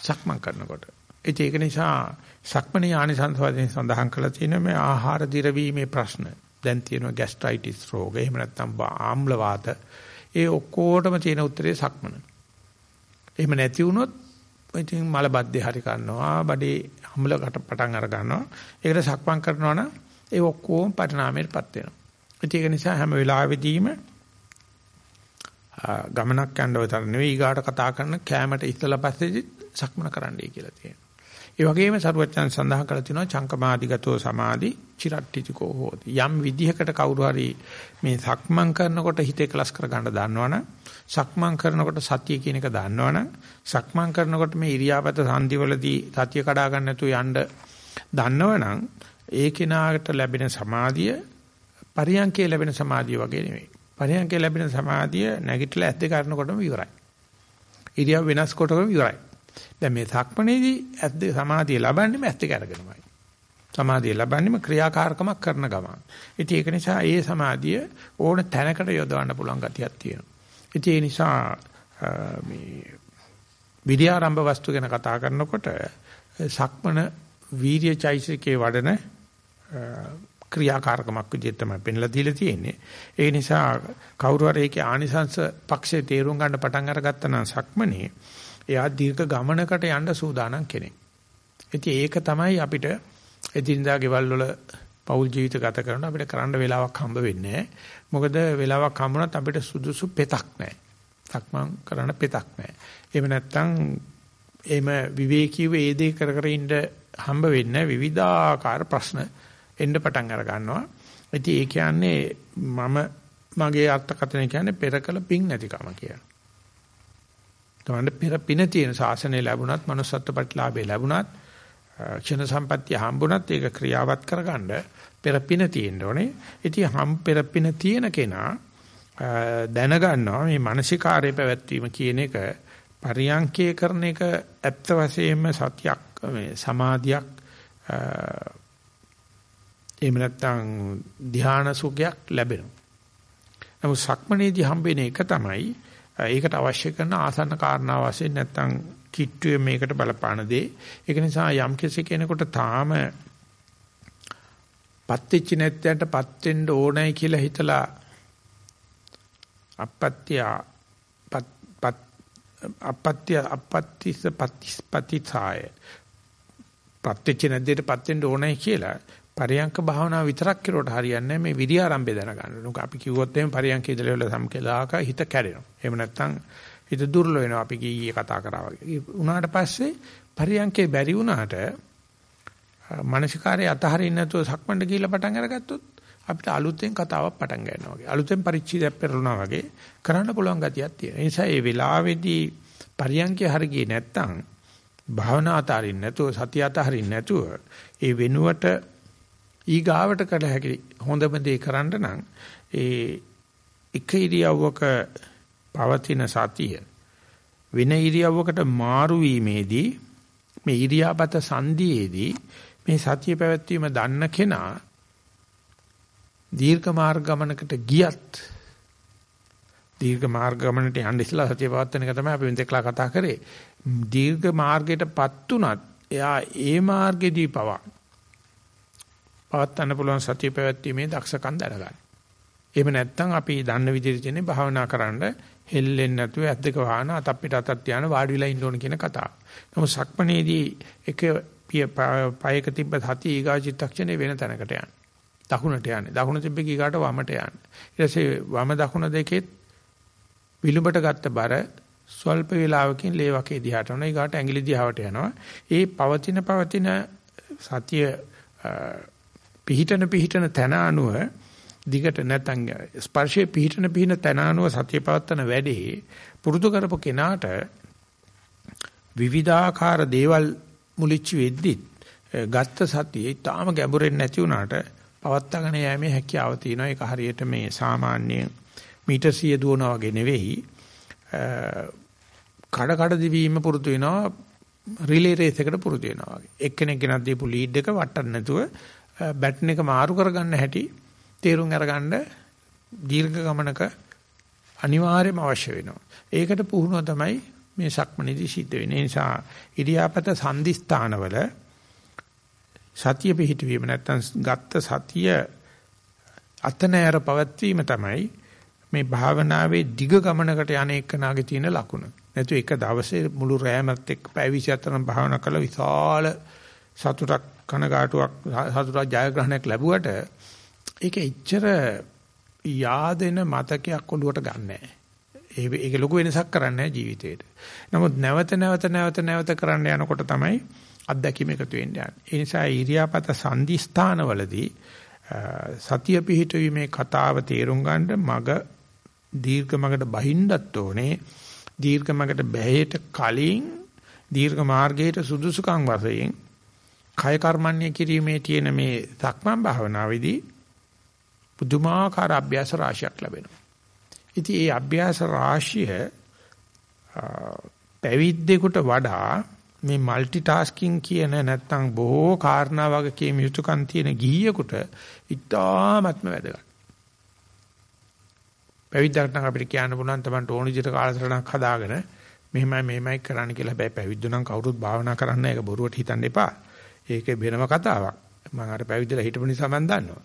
සක්මන් කරනකොට. ඒක නිසා සක්මණේ ආනිසංස වශයෙන් සඳහන් කරලා තියෙන මේ ආහාර දිරවීමේ ප්‍රශ්න. දැන් තියෙනවා ગેස්ට්‍රයිටිස් රෝග. එහෙම නැත්නම් ආම්ල වාත. ඒ ඔක්කොටම තියෙන උත්තරේ සක්මන. එහෙම නැති වුණොත් ඉතින් මල බද්දේ හරි කරනවා, බඩේ අම්ලකට පටන් අර ගන්නවා. ඒකට සක්මන් කරනවා නම් ඒ ඔක්කොම පරිණාමයටපත් වෙනවා. ඒක නිසා හැම වෙලාවෙදීම ගමනක් යන්න විතර නෙවෙයි ඊගාට කතා කරන කෑමට ඉස්සලා පස්සේ සක්මන කරන්නයි කියලා තියෙනවා. ඒ වගේම සරුවච්චන් සඳහන් කරලා තිනවා චංකමාදිගතෝ සමාධි චිරට්ටිතිකෝ හෝති. යම් විදිහකට කවුරු හරි මේ සක්මන් කරනකොට හිත එකලස් කර ගන්න දන්නවනම් සක්මන් කරනකොට සතිය කියන එක දන්නවනම් සක්මන් කරනකොට මේ ඉරියාපත සංදිවලදී සතිය කඩා ගන්න නැතුව යන්න දන්නවනම් ඒ කෙනාට ලැබෙන සමාධිය පරියන්කේ ලැබෙන සමාධිය වගේ නෙවෙයි. පරියන්කේ ලැබෙන සමාධිය නැගිටලා ඇද්ද කරනකොටම ඉවරයි. ඉරියව් වෙනස් කොටම ඉවරයි. දැන් මේ සක්මණේදී ඇත්ත සමාධිය ලබන්නේම ඇත්ත එක අරගෙනමයි. සමාධිය ලබන්නේම ක්‍රියාකාරකමක් කරන ගමන්. ඉතින් ඒක නිසා ඒ සමාධිය ඕන තැනකට යොදවන්න පුළුවන් ගතියක් තියෙනවා. ඉතින් ඒ නිසා මේ විද්‍යාරම්භ වස්තු ගැන කතා කරනකොට සක්මණ වීර්යචෛසිකේ වඩන ක්‍රියාකාරකමක් විදිහට තමයි පෙන්ලා දීලා තියෙන්නේ. ඒ නිසා කවුරු හරි ඒකේ ආනිසංශ පක්ෂේ තේරුම් ගන්න පටන් අරගත්තා නම් සක්මනේ එයා දීර්ඝ ගමනකට යන්න සූදානම් කෙනෙක්. ඉතින් ඒක තමයි අපිට එදිනදා ගෙවල් වල පෞල් ජීවිත ගත කරන අපිට කරන්න වෙලාවක් හම්බ වෙන්නේ මොකද වෙලාවක් හම්බුනත් අපිට සුදුසු පෙතක් නැහැ. සක්මන් කරන්න පෙතක් නැහැ. එහෙම නැත්නම් එහෙම විවේකීව ඒ දේ කර කර ඉන්න හම්බ වෙන්නේ විවිධාකාර ප්‍රශ්න එන්න පටන් අර ගන්නවා. ඉතින් ඒ කියන්නේ මම මගේ අර්ථකථනය කියන්නේ පෙරකල පිං නැතිකම කියන. තමන්න පෙර පින තියෙන ශාසනය ලැබුණත් manussත්ව ප්‍රතිලාභය ලැබුණත් ක්ෂණ සම්පත්‍ය හම්බුණත් ඒක ක්‍රියාවත් කරගන්න පෙර පින තියෙන්න ඕනේ. ඉතින් හම් පෙර පින තියෙන කෙනා දැනගන්නවා මේ මානසිකාරය පැවැත්වීම කියන එක පරියංකේ කරන එක ඇත්ත වශයෙන්ම සත්‍යක් මේ සමාධියක් එහෙම නැත්නම් ධානා සුඛයක් ලැබෙනවා. නමුත් සක්මනේදී හම්බෙන එක තමයි ඒකට අවශ්‍ය කරන ආසන්න කාරණා වශයෙන් නැත්තම් කිට්ටුවේ මේකට බලපාන දේ. ඒක නිසා යම් කෙනෙකුට තාම පත්‍ත්‍ච නැත්තන්ට පත් වෙන්න ඕනයි කියලා හිතලා අපත්‍ය අපත්‍ය අපත්‍තිස පතිස්පතිසාය පත්‍ත්‍ච නැද්දට පත් වෙන්න ඕනයි කියලා පරියංක භාවනාව විතරක් කරුවට හරියන්නේ මේ විරිය ආරම්භය දැනගන්න. නෝක අපි කිව්වොත් එහෙම පරියංක ඉදලා වල සම්කලාක හිත කැඩෙනවා. එහෙම නැත්නම් හිත දුර්වල වෙනවා අපි ගියේ කතා කරා වගේ. උනාට පස්සේ පරියංකේ බැරි වුණාට මානසිකාරයේ අතහරින්න නැතුව සක්මණට ගිහිල්ලා පටන් අරගත්තොත් අපිට අලුතෙන් කතාවක් පටන් ගන්නවා වගේ. අලුතෙන් පරිච්ඡේදයක් පෙරළුණා වගේ කරන්න පුළුවන් ගතියක් තියෙනවා. ඒ නිසා මේ වෙලාවේදී පරියංකේ හරියේ නැත්තම් භාවනා අතහරින්න නැතුව සතිය අතහරින්න නැතුව ඒ වෙනුවට ඊගාවට කළ හැකි හොඳම දේ කරන්න නම් ඒ එක ඉරියව්වක පවතින සතිය වෙන ඉරියව්වකට මාරු වීමේදී මේ ඉරියාපත සංදීයේදී මේ සතිය පැවැත්වීම දන්න කෙනා දීර්ඝ මාර්ග ගමනකට ගියත් දීර්ඝ මාර්ග ගමනට යන්න ඉස්සලා සතිය පවත්වන එක තමයි අපි මෙතෙක්ලා කතා කරේ. දීර්ඝ මාර්ගයටපත් උනත් එයා ඒ මාර්ගෙදී පවා පවත්වන්න පුළුවන් සතිය පැවැත්ීමේ දක්ෂකම් දැනගන්න. එහෙම නැත්නම් අපි දන්න විදිහට තියෙන්නේ භාවනා කරන්න හෙල්ලෙන්නේ නැතුව ඇද්දක වහන අතප්පිට අතක් තියාන වාඩි වෙලා ඉන්න ඕන කියන කතාව. නමුත් සක්මණේදී එක පයක තිබ්බ සතිය ඊගා චිත්තක්ෂණේ වෙන තැනකට යන. දකුණට යන්නේ. දකුණ තිබ්බ කීකට වමට යන්නේ. ඊට පස්සේ වම දකුණ දෙකෙත් විලුඹට ගත්ත බර ස්වල්ප වේලාවකින් ලේවකේ දිහාට යනවා. ඊගාට ඇඟිලි දිහාවට යනවා. ඒ පවතින පවතින සතිය පිහිටන පිහිටන තන අනුව දිගට නැත්නම් ස්පර්ශයේ පිහිටන පිහින තන අනුව සතිය පවත්තන වැඩේ පුරුදු කරපු කෙනාට විවිධාකාර දේවල් මුලිච්ච වෙද්දි ගත්ත සතියේ තාම ගැඹුරෙන් නැති වුණාට පවත්තගෙන යෑමේ හැකියාව තියෙනවා. ඒක හරියට මේ සාමාන්‍ය මීටර් 100 දුවනා වගේ නෙවෙයි. කඩ කඩ දිවීම පුරුදු වෙනවා. රිලේ රේස් එකට පුරුදු වෙනවා වගේ. එක්කෙනෙක් ගෙනත් දීපු ලීඩ් එක වටන්න නැතුව බැටන් එක මාරු කරගන්න හැටි තේරුම් අරගන්න දීර්ඝ ගමනක අනිවාර්යම අවශ්‍ය වෙනවා. ඒකට පුහුණුව තමයි මේ සක්මණේදී සිද්ධ වෙන්නේ. ඒ නිසා ඉරියාපත සංදිස්ථානවල සතිය පිහිටවීම නැත්තම් ගත්ත සතිය අතනෑර පවත්වීම තමයි මේ භාවනාවේ දිග ගමනකට යන එකනාගේ තියෙන ලකුණ. නැතු එක දවසේ මුළු රෑමත් එක්ක පැය 24ක් භාවනා කළ විශාල සතුටක් කනගාටුවක් සතුටක් ජයග්‍රහණයක් ලැබුවට ඒක එච්චර yaadena මතකයක් ඔලුවට ගන්නෑ. ඒක ලොකු වෙනසක් කරන්නේ ජීවිතේට. නමුත් නැවත නැවත නැවත නැවත කරන්න යනකොට තමයි අත්දැකීම එකතු වෙන්නේ. ඒ නිසා ඉරියාපත සංදිස්ථානවලදී සතිය පිහිටවීමේ කතාව තේරුම් ගන්න මග දීර්ඝ මගට බහින්නත් ඕනේ. දීර්ඝ මගට බැහැයට කලින් දීර්ඝ මාර්ගයට සුදුසුකම් වශයෙන් කය කර්මන්නේ කිරීමේ තියෙන මේ සක්මන් භාවනාවේදී පුදුමාකාර අභ්‍යාස රාශියක් ලැබෙනවා. ඉතින් ඒ අභ්‍යාස රාශිය පැවිද්දෙකුට වඩා මේ মালටි ටාස්කින් කියන නැත්තම් බොහෝ කාරණා වගේ යුතුයකම් තියෙන ගිහියෙකුට ඉතාමත්ම වැදගත්. පැවිද්දකට නම් අපිට කියන්න පුළුවන් තමන්ට ඕන විදිහට කාලසටහනක් හදාගෙන මෙහෙමයි මෙහෙමයි කරන්න කියලා. හැබැයි පැවිද්දෝ නම් කවුරුත් භාවනා කරන්න ඒක බොරුවට හිතන්න එපා. ඒකේ වෙනම කතාවක්. මම අර පැවිද්දලා හිටපු නිසා මම දන්නවා.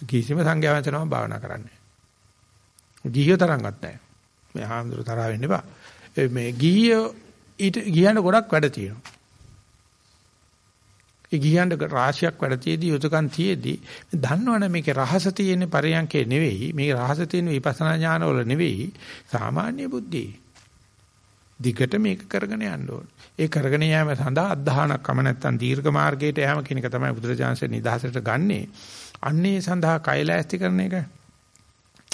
කිසිම සංඝයා වහන්සේනම භාවනා කරන්නේ ගිහිය තරංගත් නැහැ. මේ හාමුදුර තරහ වෙන්න එපා. මේ ගිහිය ඊට ගියන්න ගොඩක් වැඩ තියෙනවා. ඒ ගියන්න රාශියක් වැඩ තියේදී යුතුයකම් තියේදී දන්නවනේ මේකේ රහස තියෙන්නේ පරියන්කේ නෙවෙයි. මේ රහස තියෙන්නේ විපස්සනා ඥානවල නෙවෙයි. සාමාන්‍ය බුද්ධියේ. දිගට මේක කරගෙන යන්න ඕන. ඒ කරගෙන යාම සඳහා අධධානක්ම නැත්තම් දීර්ඝ මාර්ගයට යෑම කියන එක තමයි බුදුරජාන්සේ නිදහසට ගන්නේ. අන්නේ සඳහා කය ලෑස්ති කරන එක.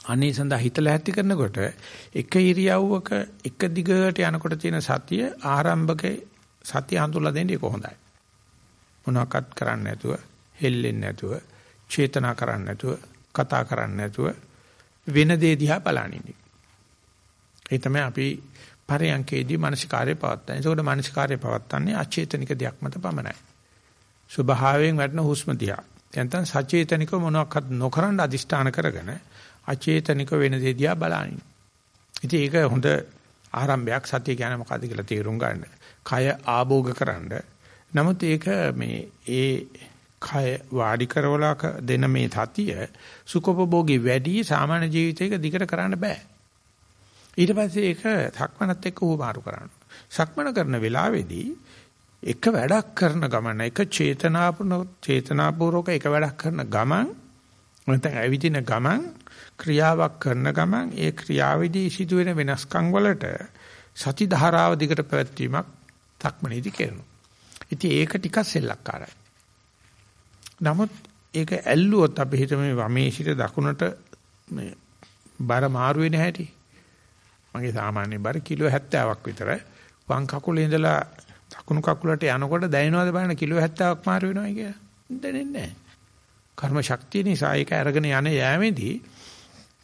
අනේ සඳහා හිත ලෑස්ති කරනකොට එක ඉරියව්වක එක දිගට යනකොට තියෙන සතිය ආරම්භකේ සතිය හඳුල්ලා දෙන්නේ කොහොඳයි. මොනවාක්වත් කරන්නේ නැතුව, හෙල්ලෙන්නේ නැතුව, චේතනා කරන්නේ නැතුව, කතා කරන්නේ නැතුව වෙන දේ දිහා බලනින්නේ. ඒ තමයි අපි පරයන්කේදී මානසිකාර්යය පවත්තන්නේ. ඒකෝට මානසිකාර්යය පවත්තන්නේ අචේතනික දෙයක් මත පමණයි. ස්වභාවයෙන් වැටෙන හුස්ම දිහා. නැත්නම් සචේතනිකව මොනවාක්වත් නොකරන අදිෂ්ඨාන කරගෙන අචේතනික වෙන දේ දිහා බලනින්. ඉතින් ඒක හොඳ ආරම්භයක් සතිය කියන්නේ මොකද්ද කියලා තේරුම් ගන්න. කය ආභෝගකරනද. නමුත් ඒක මේ ඒ කය වාඩි කරවලා දෙන මේ සතිය සුඛෝපභෝගී වැඩි සාමාන්‍ය ජීවිතයක දිගට කරන්න බෑ. ඊට පස්සේ ඒක සක්මනත් එක්ක උමාරු කරනවා. සක්මන කරන වෙලාවේදී එක වැඩක් කරන ගමන එක චේතනාපූර්ණ චේතනාපූර්වක එක වැඩක් කරන ගමන් නැත්නම් ඇවිදින ගමන් ක්‍රියාවක් කරන ගමන් ඒ ක්‍රියාවේදී සිදුවෙන වෙනස්කම් වලට සති ධාරාව දිගට පැවැත්වීමක් තක්මනේදී කරනවා. ඉතින් ඒක ටිකක් සෙල්ලක්කාරයි. නමුත් ඒක ඇල්ලුවොත් අපි හිතමු මේ වමේ සිට දකුණට මේ බර මාරු වෙන හැටි. මගේ සාමාන්‍ය බර කිලෝ 70ක් විතර වම් කකුලේ ඉඳලා දකුණු කකුලට යනකොට දැනෙනවද බලන්න කිලෝ 70ක් මාරු වෙනවා කියලා? දැනෙන්නේ නැහැ. කර්ම ශක්තිය නිසා ඒක අරගෙන යන යෑමේදී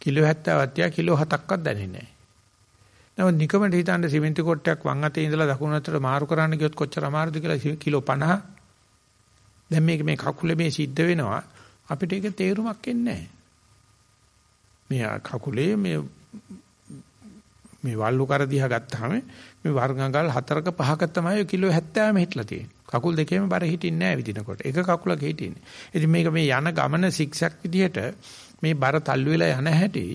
කිලෝ 70ක් තියා කිලෝ 7ක්වත් දැනෙන්නේ නැහැ. නමුත් නිකමට හිතන්න සිමෙන්ති කොටයක් වම් අතේ ඉඳලා දකුණු අතට මාරු කරන්න ගියොත් කොච්චර අමාරුද කියලා කිලෝ 50. දැන් මේක මේ කකුලේ මේ සිද්ධ වෙනවා අපිට ඒක තේරුමක් එන්නේ නැහැ. මේ කකුලේ මේ මේ වල්ලු කර දිහා ගත්තාම මේ වර්ගංගල් හතරක පහක තමයි කිලෝ 70ම හිටලා තියෙන්නේ. කකුල් දෙකේම බර හිටින්නේ නැහැ විදිනකොට. එක කකුලක හිටින්නේ. ඉතින් මේක මේ යන ගමන සික්සක් විදිහට මේ බර තල්ලු වෙලා යන හැටි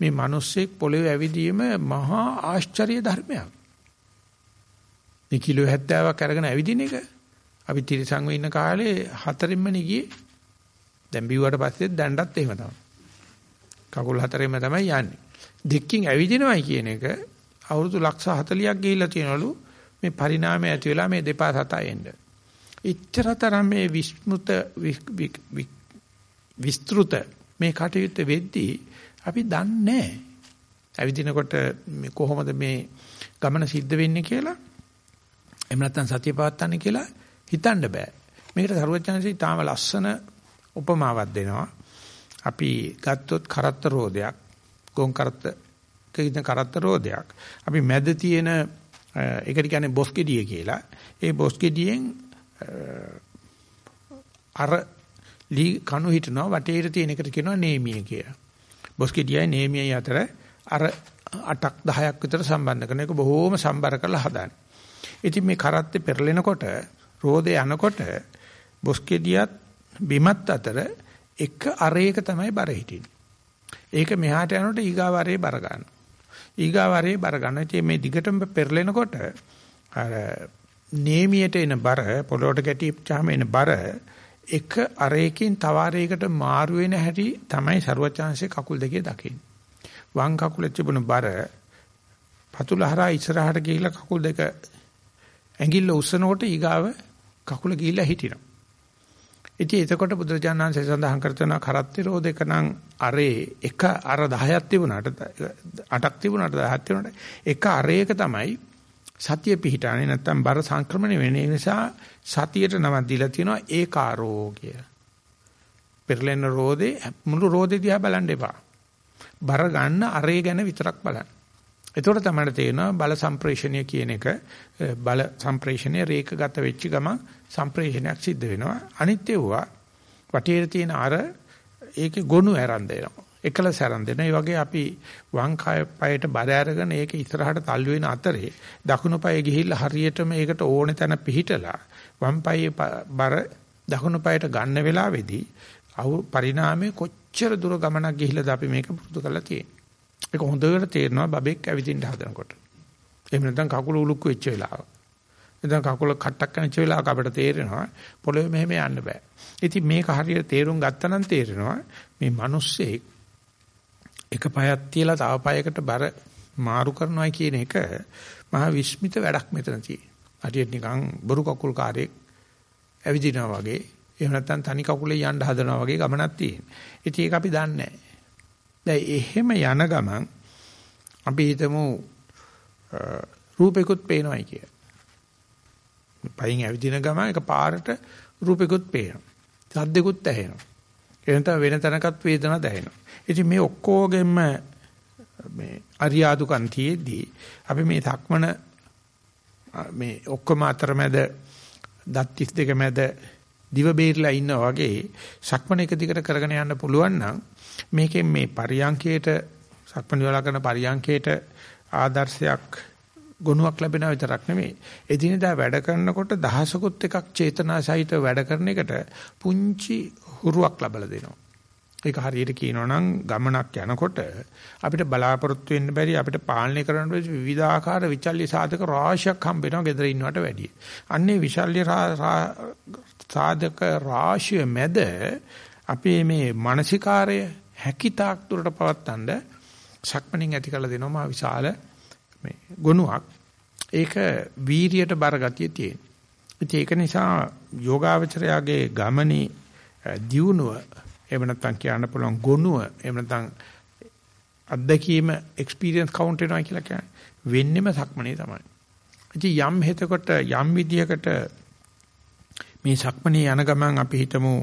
මේ මිනිස්සෙක් පොළවේ ඇවිදීම මහා ආශ්චර්ය ධර්මයක්. මේ කිලෝ 70ක් අරගෙන ඇවිදින එක අපි තිරසං ඉන්න කාලේ හතරින්ම නිගියේ. දැන් බිව්වට පස්සේ දැන්ඩත් එහෙම තමයි. කකුල් හතරෙන්ම තමයි යන්නේ. දෙකකින් ඇවිදිනවයි කියන එක අවුරුදු ලක්ෂ 40ක් ගිහිල්ලා තියෙනවලු මේ පරිණාමය ඇති වෙලා මේ දෙපා සතා එන්න. ඉච්ඡරතරම් මේ විස්මෘත විස්තෘත මේ කටයුත්ත වෙද්දී අපි දන්නේ ඇවිදිනකොට කොහොමද මේ ගමන සිද්ධ වෙන්නේ කියලා එහෙම නැත්නම් සතිය පවත්වන්නේ කියලා හිතන්න බෑ. මේකට සරුවචනසී තාම ලස්සන උපමාවක් දෙනවා. අපි ගත්තොත් කරත්ත රෝදයක් ගොන් කරත්ත කින කරත්ත රෝදයක්. අපි මැද තියෙන ඒකට කියන්නේ බොස් ගෙඩිය කියලා. ඒ බොස් ගෙඩියෙන් අර ලී කණු හිටනවා වටේට තියෙන එකට කියනවා නේමිය කියලා. බොස් ගෙඩියයි නේමියයි අතර අර 8ක් 10ක් විතර සම්බන්ධ කරන එක බොහෝම සම්බර කරලා හදාන්නේ. ඉතින් මේ කරත්තේ පෙරලෙනකොට රෝදේ යනකොට බොස් ගෙඩියත් බිමත් අතර එක අරයක තමයි බර හිටින්නේ. ඒක මෙහාට යනකොට ඊගාවරේ බර ගන්නවා. ඊගාවරේ බර ගන්නවා. ඉතින් මේ දිගටම පෙරලෙනකොට අර නේමියට එන බර පොළොවට ගැටිච්චාම එන බර එක අරයකින් තව අරයකට මාරු වෙන හැටි තමයි ਸਰවචාන්සේ කකුල් දෙකේ දකින්නේ. වම් කකුලේ තිබුණ බර පතුල හරහා ඉස්සරහට ගිහිල්ලා කකුල් දෙක ඇඟිල්ල උස්සනකොට ඊගාව කකුල ගිහිල්ලා හිටිනවා. ඉතින් එතකොට බුදුරජාණන් වහන්සේ සඳහන් කරන කරත්ති රෝදක නම් අරේ එක අර 10ක් තිබුණාට 8ක් තිබුණාට 10ක් තිබුණාට එක අරේක තමයි සතිය පිහිටානේ නැත්තම් බර සංක්‍රමණය වෙන නිසා සතියට නමක් දීලා තියෙනවා ඒකාරෝ කිය. පෙරලෙන රෝදේ මුළු රෝදේ දිහා බලන්න එපා. බර ගන්න අරේ ගැන විතරක් බලන්න. එතකොට තමයි තේරෙනවා බල සම්ප්‍රේෂණය කියන එක බල සම්ප්‍රේෂණය රේඛගත වෙච්ච ගම සම්ප්‍රේෂණයක් සිද්ධ වෙනවා. අනිත් ඒවා වටේට තියෙන අර ඒකේ ගොනු ආරම්භ දෙනවා. එකලස ආරම්භ දෙනවා. ඒ වගේ අපි වම් පායට බර අරගෙන ඒක ඉස්සරහට තල්ලු වෙන අතරේ දකුණු පාය ගිහිල්ලා හරියටම ඒකට ඕනේ තැන පිහිටලා වම් පායේ බර දකුණු පායට ගන්න වෙලාවේදී පරිණාමයේ කොච්චර දුර ගමනක් ගිහිල්ලාද අපි මේක පුරුදු කරලා තියෙන්නේ. ඒක හොඳට තේරෙනවා බබෙක් ඇවිදින්න හදනකොට. එහෙම නැත්නම් කකුල උලුක්කු වෙච්ච වෙලාව. නැත්නම් කකුල කට්ටක් කනච්ච වෙලාවක අපිට තේරෙනවා පොළොවේ මෙහෙම යන්න බෑ. ඉතින් මේක හරියට තේරුම් ගත්තා නම් තේරෙනවා මේ මිනිස්සෙක් එක පායක් තියලා තව පායකට බර මාරු කරනවා කියන එක මහා විස්මිත වැඩක් මෙතන තියෙනවා. හරියට නිකන් බොරු කකුල් කාර්යයක් ඇවිදිනවා වගේ එහෙම නැත්නම් තනි කකුලේ යන්න හදනවා වගේ ගමනක් තියෙනවා. ඉතින් ඒක අපි දන්නේ නැහැ. දැන් එහෙම යන ගමන් අපි හිතමු රූපෙකුත් පේනවායි කිය. පයින් ඇවිදින ගමන් එක පාරට රූපෙකුත් පේනවා. සද්දෙකුත් ඇහෙනවා. එනත වෙන තැනකත් වේදනාවක් දැනෙනවා. ඉතින් මේ ඔක්කොගෙම මේ අරියාදුකන් තියේදී අපි මේ සක්මන මේ ඔක්කොම අතරමැද දත් 32 මැද දිව බේරලා ඉන්නා වගේ සක්මන එක දිගට කරගෙන යන්න පුළුවන් නම් මේකෙන් මේ පරියංකේට සක්මන් වල කරන පරියංකේට ආදර්ශයක් ගුණයක් ලැබෙනා විතරක් නෙමෙයි එදිනෙදා වැඩ කරනකොට දහසකුත් එකක් චේතනා සහිතව වැඩ කරන එකට පුංචි හුරුවක් ලැබලා දෙනවා ඒක හරියට කියනවා නම් ගමනක් යනකොට අපිට බලාපොරොත්තු වෙන්න බැරි අපිට පාලනය කරන්න බැරි විවිධාකාර විචල්්‍ය සාධක රාශියක් හම්බ වෙනවා gedara ඉන්නවට වැඩිය. අන්නේ විචල්්‍ය සාධක රාශිය මැද අපේ මේ මානසිකාරය හැකිතාක් දුරට පවත්තන්න සක්මණින් ඇති කළ දෙනවා මා විශාල මේ ගුණයක්. ඒක වීරියට බර ගතිය තියෙන. ඉතින් ඒක නිසා යෝගාවචරයාගේ ගමනේ දියුණුව එහෙම නැත්නම් කියන්න පුළුවන් ගුණුව එහෙම නැත්නම් අත්දැකීම එක්ස්පීරියන්ස් කවුන්ට් වෙනවා කියලා කියන්නේ වෙන්නෙම සක්මනේ තමයි. ඉතින් යම් හෙතකොට යම් විදියකට මේ සක්මනේ යන ගමන් අපි හිතමු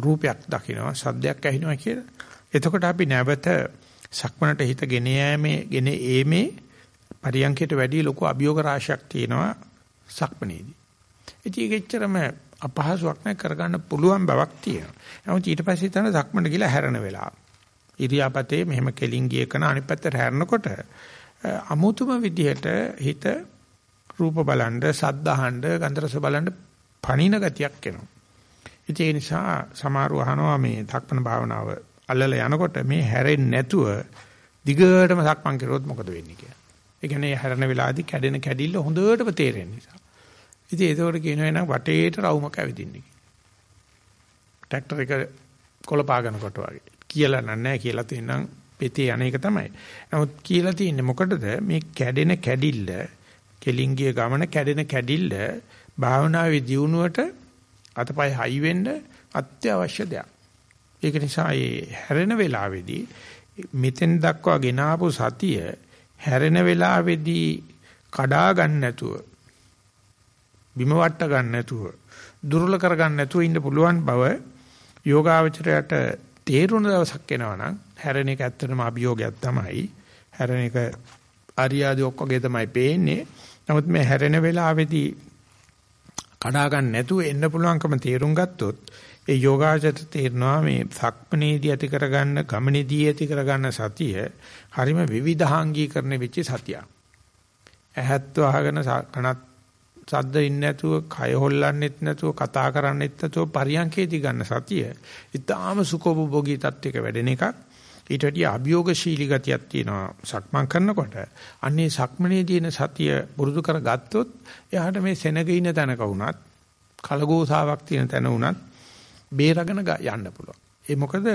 රූපයක් දකිනවා සද්දයක් ඇහෙනවා කියලා. එතකොට අපි නැවත සක්මනට හිත ගෙන යෑමේ ගෙන ඒමේ පරියන්කයට වැඩි ලොකු අභියෝග රාශියක් තියෙනවා සක්මනේදී. ඉතින් ඒකෙච්චරම අපහසුයක් නැ කරගන්න පුළුවන් බවක් තියෙනවා. නමුත් ඊට පස්සේ තන සක්මනට ගිහලා හැරෙන වෙලාව. ඉරියාපතේ මෙහෙම කෙලින් ගිය කන අනිත් පැත්තට හැරෙනකොට අමුතුම විදිහට හිත රූප බලන්න, සද්ද අහන්න, ගන්ධ රස බලන්න පණින ගතියක් එනවා. ඉතින් ඒ නිසා සමහරව අහනවා මේ ධක්මන භාවනාව අල්ලලා යනකොට මේ හැරෙන්නේ නැතුව දිගටම සක්මන් කරොත් මොකද වෙන්නේ කියලා. ඒ කියන්නේ හැරෙන වෙලාවේදී කැඩෙන කැඩිල්ල හොඳටම තේරෙන නිසා. ඉතින් ඒකෝට කියනවා නම් වටේට රවුමක් ඇවිදින්නේ කියලා. ට්‍රැක්ටර් එක කොළපාගනකොට වගේ. කියලා නෑ කියලා තියෙනම් පෙතේ අනේක තමයි. නමුත් කියලා තියෙන්නේ මොකටද මේ කැඩෙන කැඩිල්ල කෙලින්ගිය ගමන කැඩෙන කැඩිල්ල භාවනාවේ දියුණුවට අතපය හයි වෙන්න අත්‍යවශ්‍ය දෙයක්. ඒක නිසා මේ හැරෙන වෙලාවේදී මෙතෙන් දක්වා ගෙනාවු සතිය හැරෙන වෙලාවේදී කඩා ගන්න නැතුව බිම වට ගන්න නැතුව දුර්වල කර ගන්න නැතුව ඉන්න පුළුවන් බව යෝගාවචරයට තේරුණ දවසක් එනවා නම් හැරෙන එක ඇත්තටම අභියෝගයක් තමයි හැරෙන එක ආර්යාදී ඔක්කොගේ තමයි පේන්නේ. නමුත් මේ හැරෙන වෙලාවේදී කඩා ගන්න නැතුව එන්න පුළුවන්කම තේරුම් ගත්තොත් ඒ යෝගාචර තේරෙනවා මේ සක්මනේදී ඇති කරගන්න ගමනේදී ඇති කරගන්න සතිය හරිම විවිධාංගීකරණය වෙච්ච සතියක්. ඇහත් වහගෙන කනත් සද්ද ඉන්නේ නැතුව, කය හොල්ලන්නෙත් නැතුව, කතා කරන්නෙත් නැතුව පරියන්කේදී ගන්න සතිය. ඊටාම සුඛෝපභෝගී තත්වයක වැඩෙන එකක්. ඊට වැඩිය අභියෝගශීලී ගතියක් තියෙනවා සක්මන් කරනකොට. අන්නේ සක්මනේ තියෙන සතිය පුරුදු කරගත්තොත් එයාට මේ සෙනග ඉන තැනක වුණත්, කලගෝසාවක් තියෙන තැන වුණත් බේරගෙන යන්න පුළුවන්. ඒ මොකද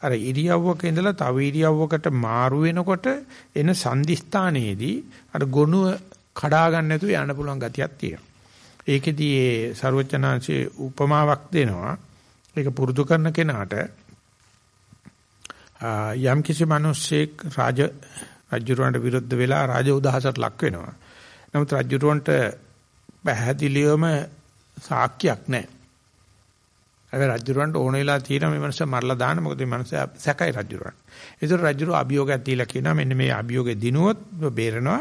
අර ඉරියව්වක ඉඳලා තව ඉරියව්වකට මාරු වෙනකොට එන සංදිස්ථානයේදී අර ගොනුව කඩා ගන්න නැතුව යන්න පුළුවන් ගතියක් තියෙනවා. ඒකෙදී ඒ ਸਰවචනාංශයේ උපමාවක් දෙනවා. ඒක පුරුදු කරන කෙනාට යම් කිසි මිනිස්සෙක් රාජ රජුරවන්ට විරුද්ධ වෙලා රාජ උදහසට ලක් වෙනවා. නමුත් රජුරවන්ට පැහැදිලිවම සාක්කියක් නැහැ. හැබැයි රජුරවන්ට ඕන වෙලා තියෙන මේ මනුස්සයා මරලා දාන්න මොකද මේ මනුස්සයා සැකයි රජුරවන්ට. ඒතර රජුර අභියෝගයක් දීලා කියනවා මෙන්න මේ අභියෝගේ දිනුවොත් බේරනවා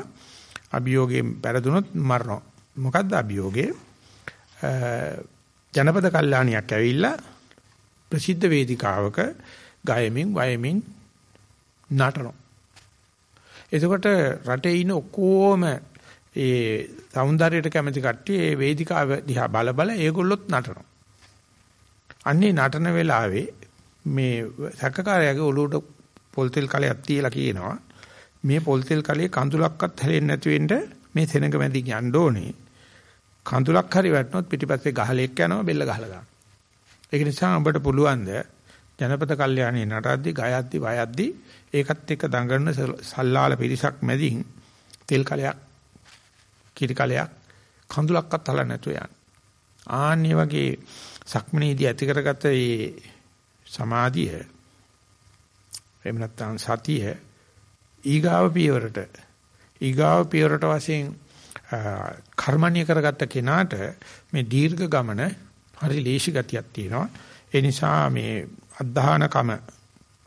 අභියෝගයෙන් පෙරදුනොත් මරනවා. මොකද්ද අභියෝගේ? ජනපද කල්යාණියක් ඇවිල්ලා ප්‍රසිද්ධ වේදිකාවක ගයමින් වයමින් නටනවා. එතකොට රටේ ඉන්න ඔක්කොම ඒ సౌందර්යයට කැමති කට්ටිය ඒ වේදිකාව දිහා බල බල ඒගොල්ලොත් නටනවා. අන්නේ නටන වෙලාවේ මේ සැකකාරයාගේ ඔලුවට පොල් තෙල් කලයක් තියලා කියනවා මේ පොල් තෙල් කලයේ කඳුලක්වත් හැලෙන්නේ නැති වෙන්න මේ සෙනඟ මැදින් යන්න ඕනේ. කඳුලක් හරි වැටුනොත් පිටිපස්සේ ගහලෙක් යනවා බෙල්ල ගහලා දානවා. ඒක නිසා ඔබට පුළුවන් ද ජනපද කල්යාණී නටද්දි ගයද්දි වයද්දි ඒකත් එක්ක දඟලන සල්ලාල පිරිසක් මැදින් තෙල් කලයක් කිරි කලයක් කඳුලක්වත් හලන්න නැතුව යන. ආන්නේ වගේ සක්මනේදී ඇති කරගත මේ සමාධිය එහෙම නැත්නම් සතිය ඊගාව පියවරට ඊගාව පියවරට වශයෙන් කර්මණ්‍ය කරගත්ත කෙනාට මේ දීර්ඝ ගමන හරි ලේසි ගතියක් තියෙනවා. ඒ නිසා මේ අධධානකම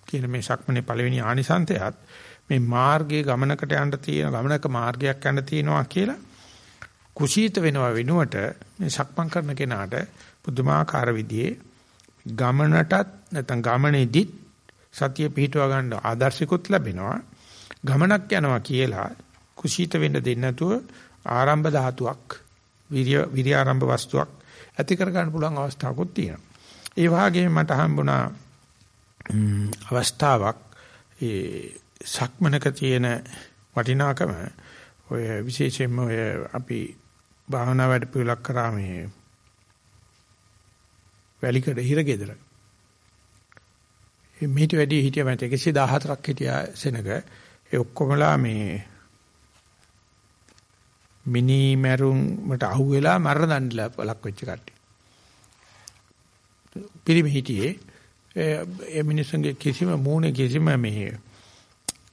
කියන මේ ශක්මනේ පළවෙනි ආනිසන්තයත් මේ මාර්ගයේ ගමනකට යන්න තියෙන ගමනක මාර්ගයක් යන්න තියෙනවා කියලා කුසීත වෙනවා වෙනුවට මේ සක්මන් කරන කෙනාට පුදුමාකාර විදිහේ ගමනටත් නැත්නම් ගමනේදිත් සතිය පිහිටුවා ගන්න ආදර්ශිකුත් ලැබෙනවා ගමනක් යනවා කියලා කුසීත වෙන්න දෙන්නේ නැතුව ආරම්භ ධාතුවක් විරිය විරිය ආරම්භ වස්තුවක් ඇති කර ගන්න පුළුවන් අවස්ථාවකුත් තියෙනවා. ඒ වගේම මට හම්බුණා අවස්ථාවක් ඒ සක්මනක තියෙන වටිනාකම ඔය විශේෂයෙන්ම ඔය අපි භාවනා වැඩ පිළිලක් කරා මේ වැලිකඩ හිරගෙදර. මේ මිට වැඩි හිටිය මත 114ක් හිටියා සෙනග ඒ ඔක්කොමලා මේ මිනි මරුන්ට අහුවෙලා මරණ දඬුවම් ලක් වෙච්ච කට්ටිය. පිරිමි හිටියේ ඒ මිනිස්සුන්ගේ කිසිම මූණේ කිසිම මේ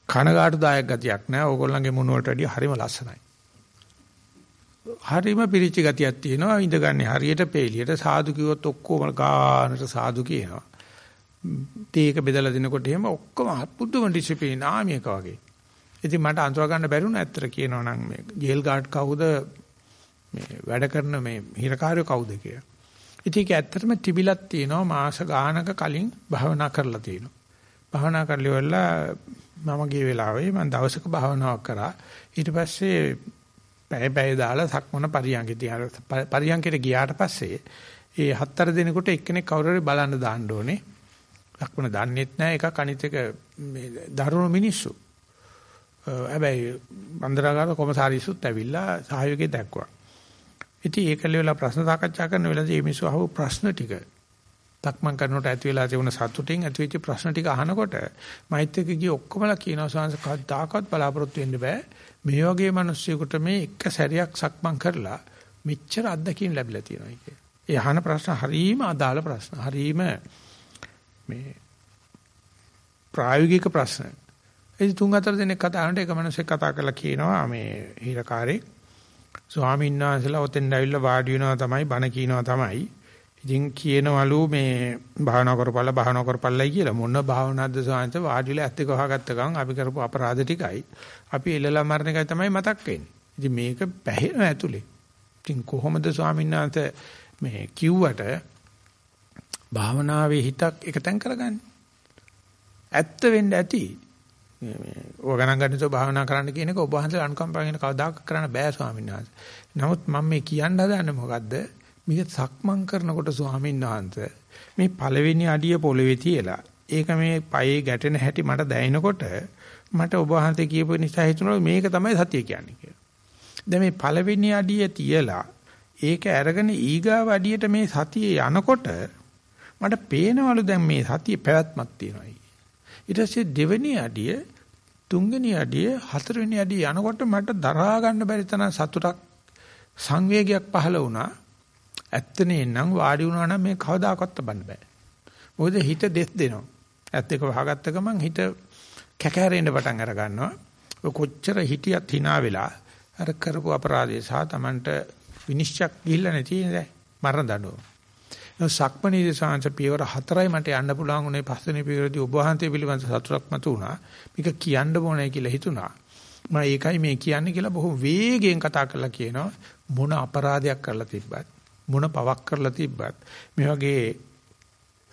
කනගාටුදායක ගතියක් නැහැ. ඕගොල්ලන්ගේ මුණ වලට වැඩිය හරිම ලස්සනයි. හරිම පිරිච්ච ගතියක් තියෙනවා. ඉඳගන්නේ හරියට පේලියට සාදු කිව්වොත් ඔක්කොම ගානට සාදු කියනවා. තේක බෙදලා දෙනකොට එහෙම ඔක්කොම පුදුම ඩිසිප්ලින් ආමියක වගේ. ඉතින් මට අඳුර ගන්න බැරුණ ඇත්තට කියනවා නම් මේ ජේල් ගාඩ් කවුද මේ වැඩ කරන මේ හිරකාරයෝ කවුද කියලා. ඉතින් ඒක ඇත්තටම තිබිලක් තියෙනවා මාස ගානක කලින් භාවනා කරලා තියෙනවා. භාවනා කරලා ඉවරලා මම ගිය වෙලාවේ මම දවසක භාවනාවක් කරා. ඊට පස්සේ පැය පැය දාලා සක්මන පරියන්කේ තියලා පරියන්කේට ගියාට පස්සේ ඒ හතර දිනකට එක්කෙනෙක් කවුරු හරි බලන්න දාන්න ඕනේ. ලක්මන දන්නෙත් නැහැ එකක් අනිත් එක මේ දරුණු මිනිස්සු. හැබැයි බන්දරාගාර කොමසාරිස්සුත් ඇවිල්ලා සහයෝගය දක්වුවා. ඉතින් ඒක ලෙවලා ප්‍රශ්න සාකච්ඡා කරන වෙලාවදී මේ මිනිස්සු අහුව ප්‍රශ්න ටික තක්මන් කරනකොට ඇති වෙලා තිබුණ සතුටින් ඇතිවෙච්ච ප්‍රශ්න ටික අහනකොට මෛත්‍රික ගිය ඔක්කොමලා කියනවා සංස කවදාකවත් බලාපොරොත්තු වෙන්න බෑ. මේ වගේ මිනිස්සුෙකුට මේ එක සැරයක් සක්මන් කරලා මෙච්චර අත්දැකීම් ලැබිලා තියෙනවා කිය. ඒ අහන ප්‍රශ්න හරීම අදාළ ප්‍රශ්න. හරීම මේ ප්‍රායෝගික ප්‍රශ්න. ඒ තුන් හතර දිනක් කතා කරනකොට එක මිනිහෙක් කතා කරලා කියනවා මේ හිරකාරේ ස්වාමීන් වහන්සේලා ඔතෙන් ඇවිල්ලා වාඩි වෙනවා තමයි බණ කියනවා තමයි. ඉතින් කියනවලු මේ භාවනා කරපල්ලා භාවනා කරපල්ලයි කියලා මොන භාවනාවක්ද සාංශ වාඩිලා ඇත්ත කහගත්ත ගමන් අපි කරපු අපරාධ ටිකයි අපි එළලා මරණ එකයි තමයි මතක් වෙන්නේ. ඉතින් මේක පැහැෙන ඇතුලේ. ඉතින් කොහොමද ස්වාමීන් වහන්සේ මේ කිව්වට භාවනාවේ හිතක් එකතෙන් කරගන්නේ? ඇත්ත වෙන්න ඇති. ඔය ගණන් ගන්නසෝ භාවනා කරන්න කියන එක ඔබ වහන්සේ අනුකම්පාවෙන් කවදාක කරන්න බෑ ස්වාමීන් වහන්සේ. නමුත් මම මේ කියන්න හදන්නේ මොකද්ද? මේක සක්මන් කරනකොට ස්වාමීන් වහන්සේ මේ පළවෙනි අඩිය පොළවේ තියලා ඒක මේ පයේ ගැටෙන හැටි මට දැනෙනකොට මට ඔබ වහන්සේ කියපු නිසා හිතුණා මේක තමයි සතිය කියන්නේ කියලා. දැන් මේ පළවෙනි අඩිය තියලා ඒක අරගෙන ඊගාව අඩියට මේ සතිය යනකොට මට පේනවලු දැන් මේ සතිය පැවැත්මක් තියෙනවා. ඊට පස්සේ දෙවෙනි අඩිය තුන්වෙනි අඩිය හතරවෙනි අඩිය යනකොට මට දරා ගන්න බැරි තරම් සතුටක් සංවේගයක් පහළ වුණා. ඇත්තනේ නම් වාඩි වුණා නම් මේ කවදාකවත් බන්න බෑ. මොකද හිත දෙස් දෙනවා. ඇත්ත එක වහගත්ත ගමන් හිත කැකෑරෙන්න පටන් අර ගන්නවා. ඔය කොච්චර හිටියත් hina වෙලා අර කරපු අපරාධය සහ Tamanට විනිශ්චයක් ගිහිල්ලා නැති නේද? මරණ දඬුවම. ඒ සක්මණේදී සාංශ පියවර හතරයි මට යන්න පුළුවන් උනේ පස්වෙනි පියවරදී ඔබ වහන්සේ පිළිබඳ සතුටක් මතු වුණා. මේක කියන්න ඕනේ කියලා හිතුණා. මම ඒකයි මේ කියන්නේ කියලා බොහෝ වේගයෙන් කතා කරලා කියනවා. මොන අපරාධයක් කරලා තිබ්බත් මොන පවක් කරලා තිබ්බත්. මේ වගේ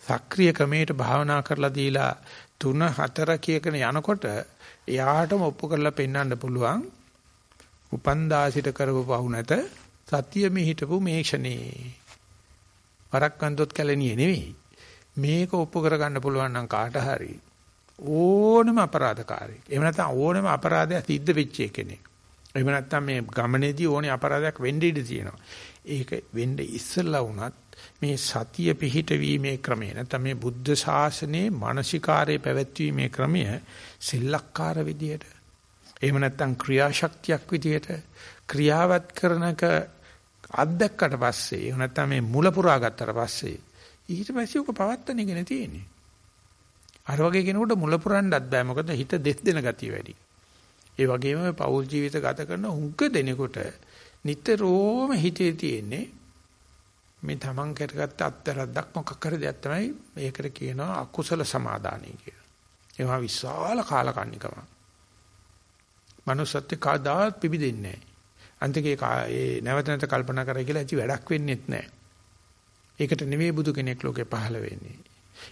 සක්‍රීය ක්‍රමයට භාවනා කරලා දීලා 3 4 කීකන යනකොට එයාටම ඔප්පු කරලා පෙන්වන්න පුළුවන්. උපන්දාසිට කරපු පහු නැත. සතිය මිහිටපු මේ ක්ෂණේ වරක්කන්තොත් කැලණියේ නෙවෙයි. මේක ඔප්පු කරගන්න පුළුවන් නම් කාට හරි ඕනම අපරාධකාරයෙක්. එහෙම නැත්නම් ඕනම අපරාධයක් සිද්ධ වෙච්ච කෙනෙක්. එහෙම නැත්නම් මේ ගමනේදී ඕනේ අපරාධයක් වෙන්න ඉඩ තියෙනවා. ඒක වෙන්න ඉස්සෙල්ලා වුණත් මේ සතිය පිහිටවීමේ ක්‍රමය නැත්නම් මේ බුද්ධ ශාසනයේ මානසිකාරයේ පැවැත්වීමේ ක්‍රමය සෙල්ලක්කාර විදියට එහෙම නැත්නම් ක්‍රියාශක්තියක් විදියට ක්‍රියාවත් කරනක අත්දැක්කට පස්සේ එහෙම නැත්නම් මේ මුල පුරා ගත්තට පස්සේ ඊට පස්සේ උක පවත්තන එකනේ තියෙන්නේ අර වගේ කෙනෙකුට මුල පුරන්නත් බෑ මොකද හිත දෙස් දෙන ගතිය වැඩි ඒ වගේම පෞල් ජීවිත ගත කරන හුඟ දෙනෙකුට නිතරම හිතේ තියෙන්නේ මේ තමන් කරගත්ත අත්තරද්දක් මොකක් කර දෙයක් තමයි මේකට කියනවා අකුසල සමාදානයි කියලා. ඒවා විශාල කාලකන්නිකම. manussත්ව කවදාවත් පිබිදෙන්නේ නැහැ. අන්තිකේ ඒ නැවත නැවත කල්පනා කරයි කියලා ඇති වැඩක් වෙන්නේත් නැහැ. ඒකට නෙවෙයි බුදු කෙනෙක් ලෝකේ පහළ වෙන්නේ.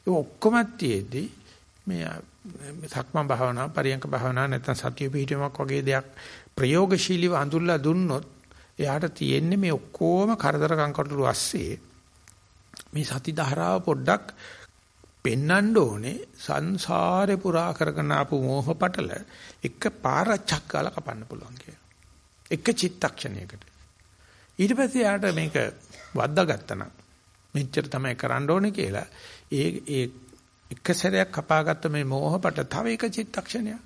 ඒ ඔක්කොම තියේදී මේ සක්මන් භාවනා, පරියංක භාවනා නැත්නම් සතිය පිහිටීමක් වගේ දෙයක් ප්‍රයෝගශීලීව අඳුල්ලා දුන්නොත් එයාට තියෙන්නේ මේ ඔක්කොම කරදර කංකටොළු ඇස්සේ මේ සති ධාරාව පොඩ්ඩක් පෙන්වන්න ඕනේ සංසාරේ පුරා කරගෙන ආපු මෝහ පටල එක පාරච්චක් ගාලා කපන්න පුළුවන් කියලා. එක චිත්තක්ෂණයකට. ඊට පස්සේ යාට මේක වද්දාගත්තා නම් මෙච්චර තමයි කරන්න ඕනේ කියලා ඒ ඒ එක සැරයක් කපාගත්ත මේ මෝහපට තව එක චිත්තක්ෂණයක්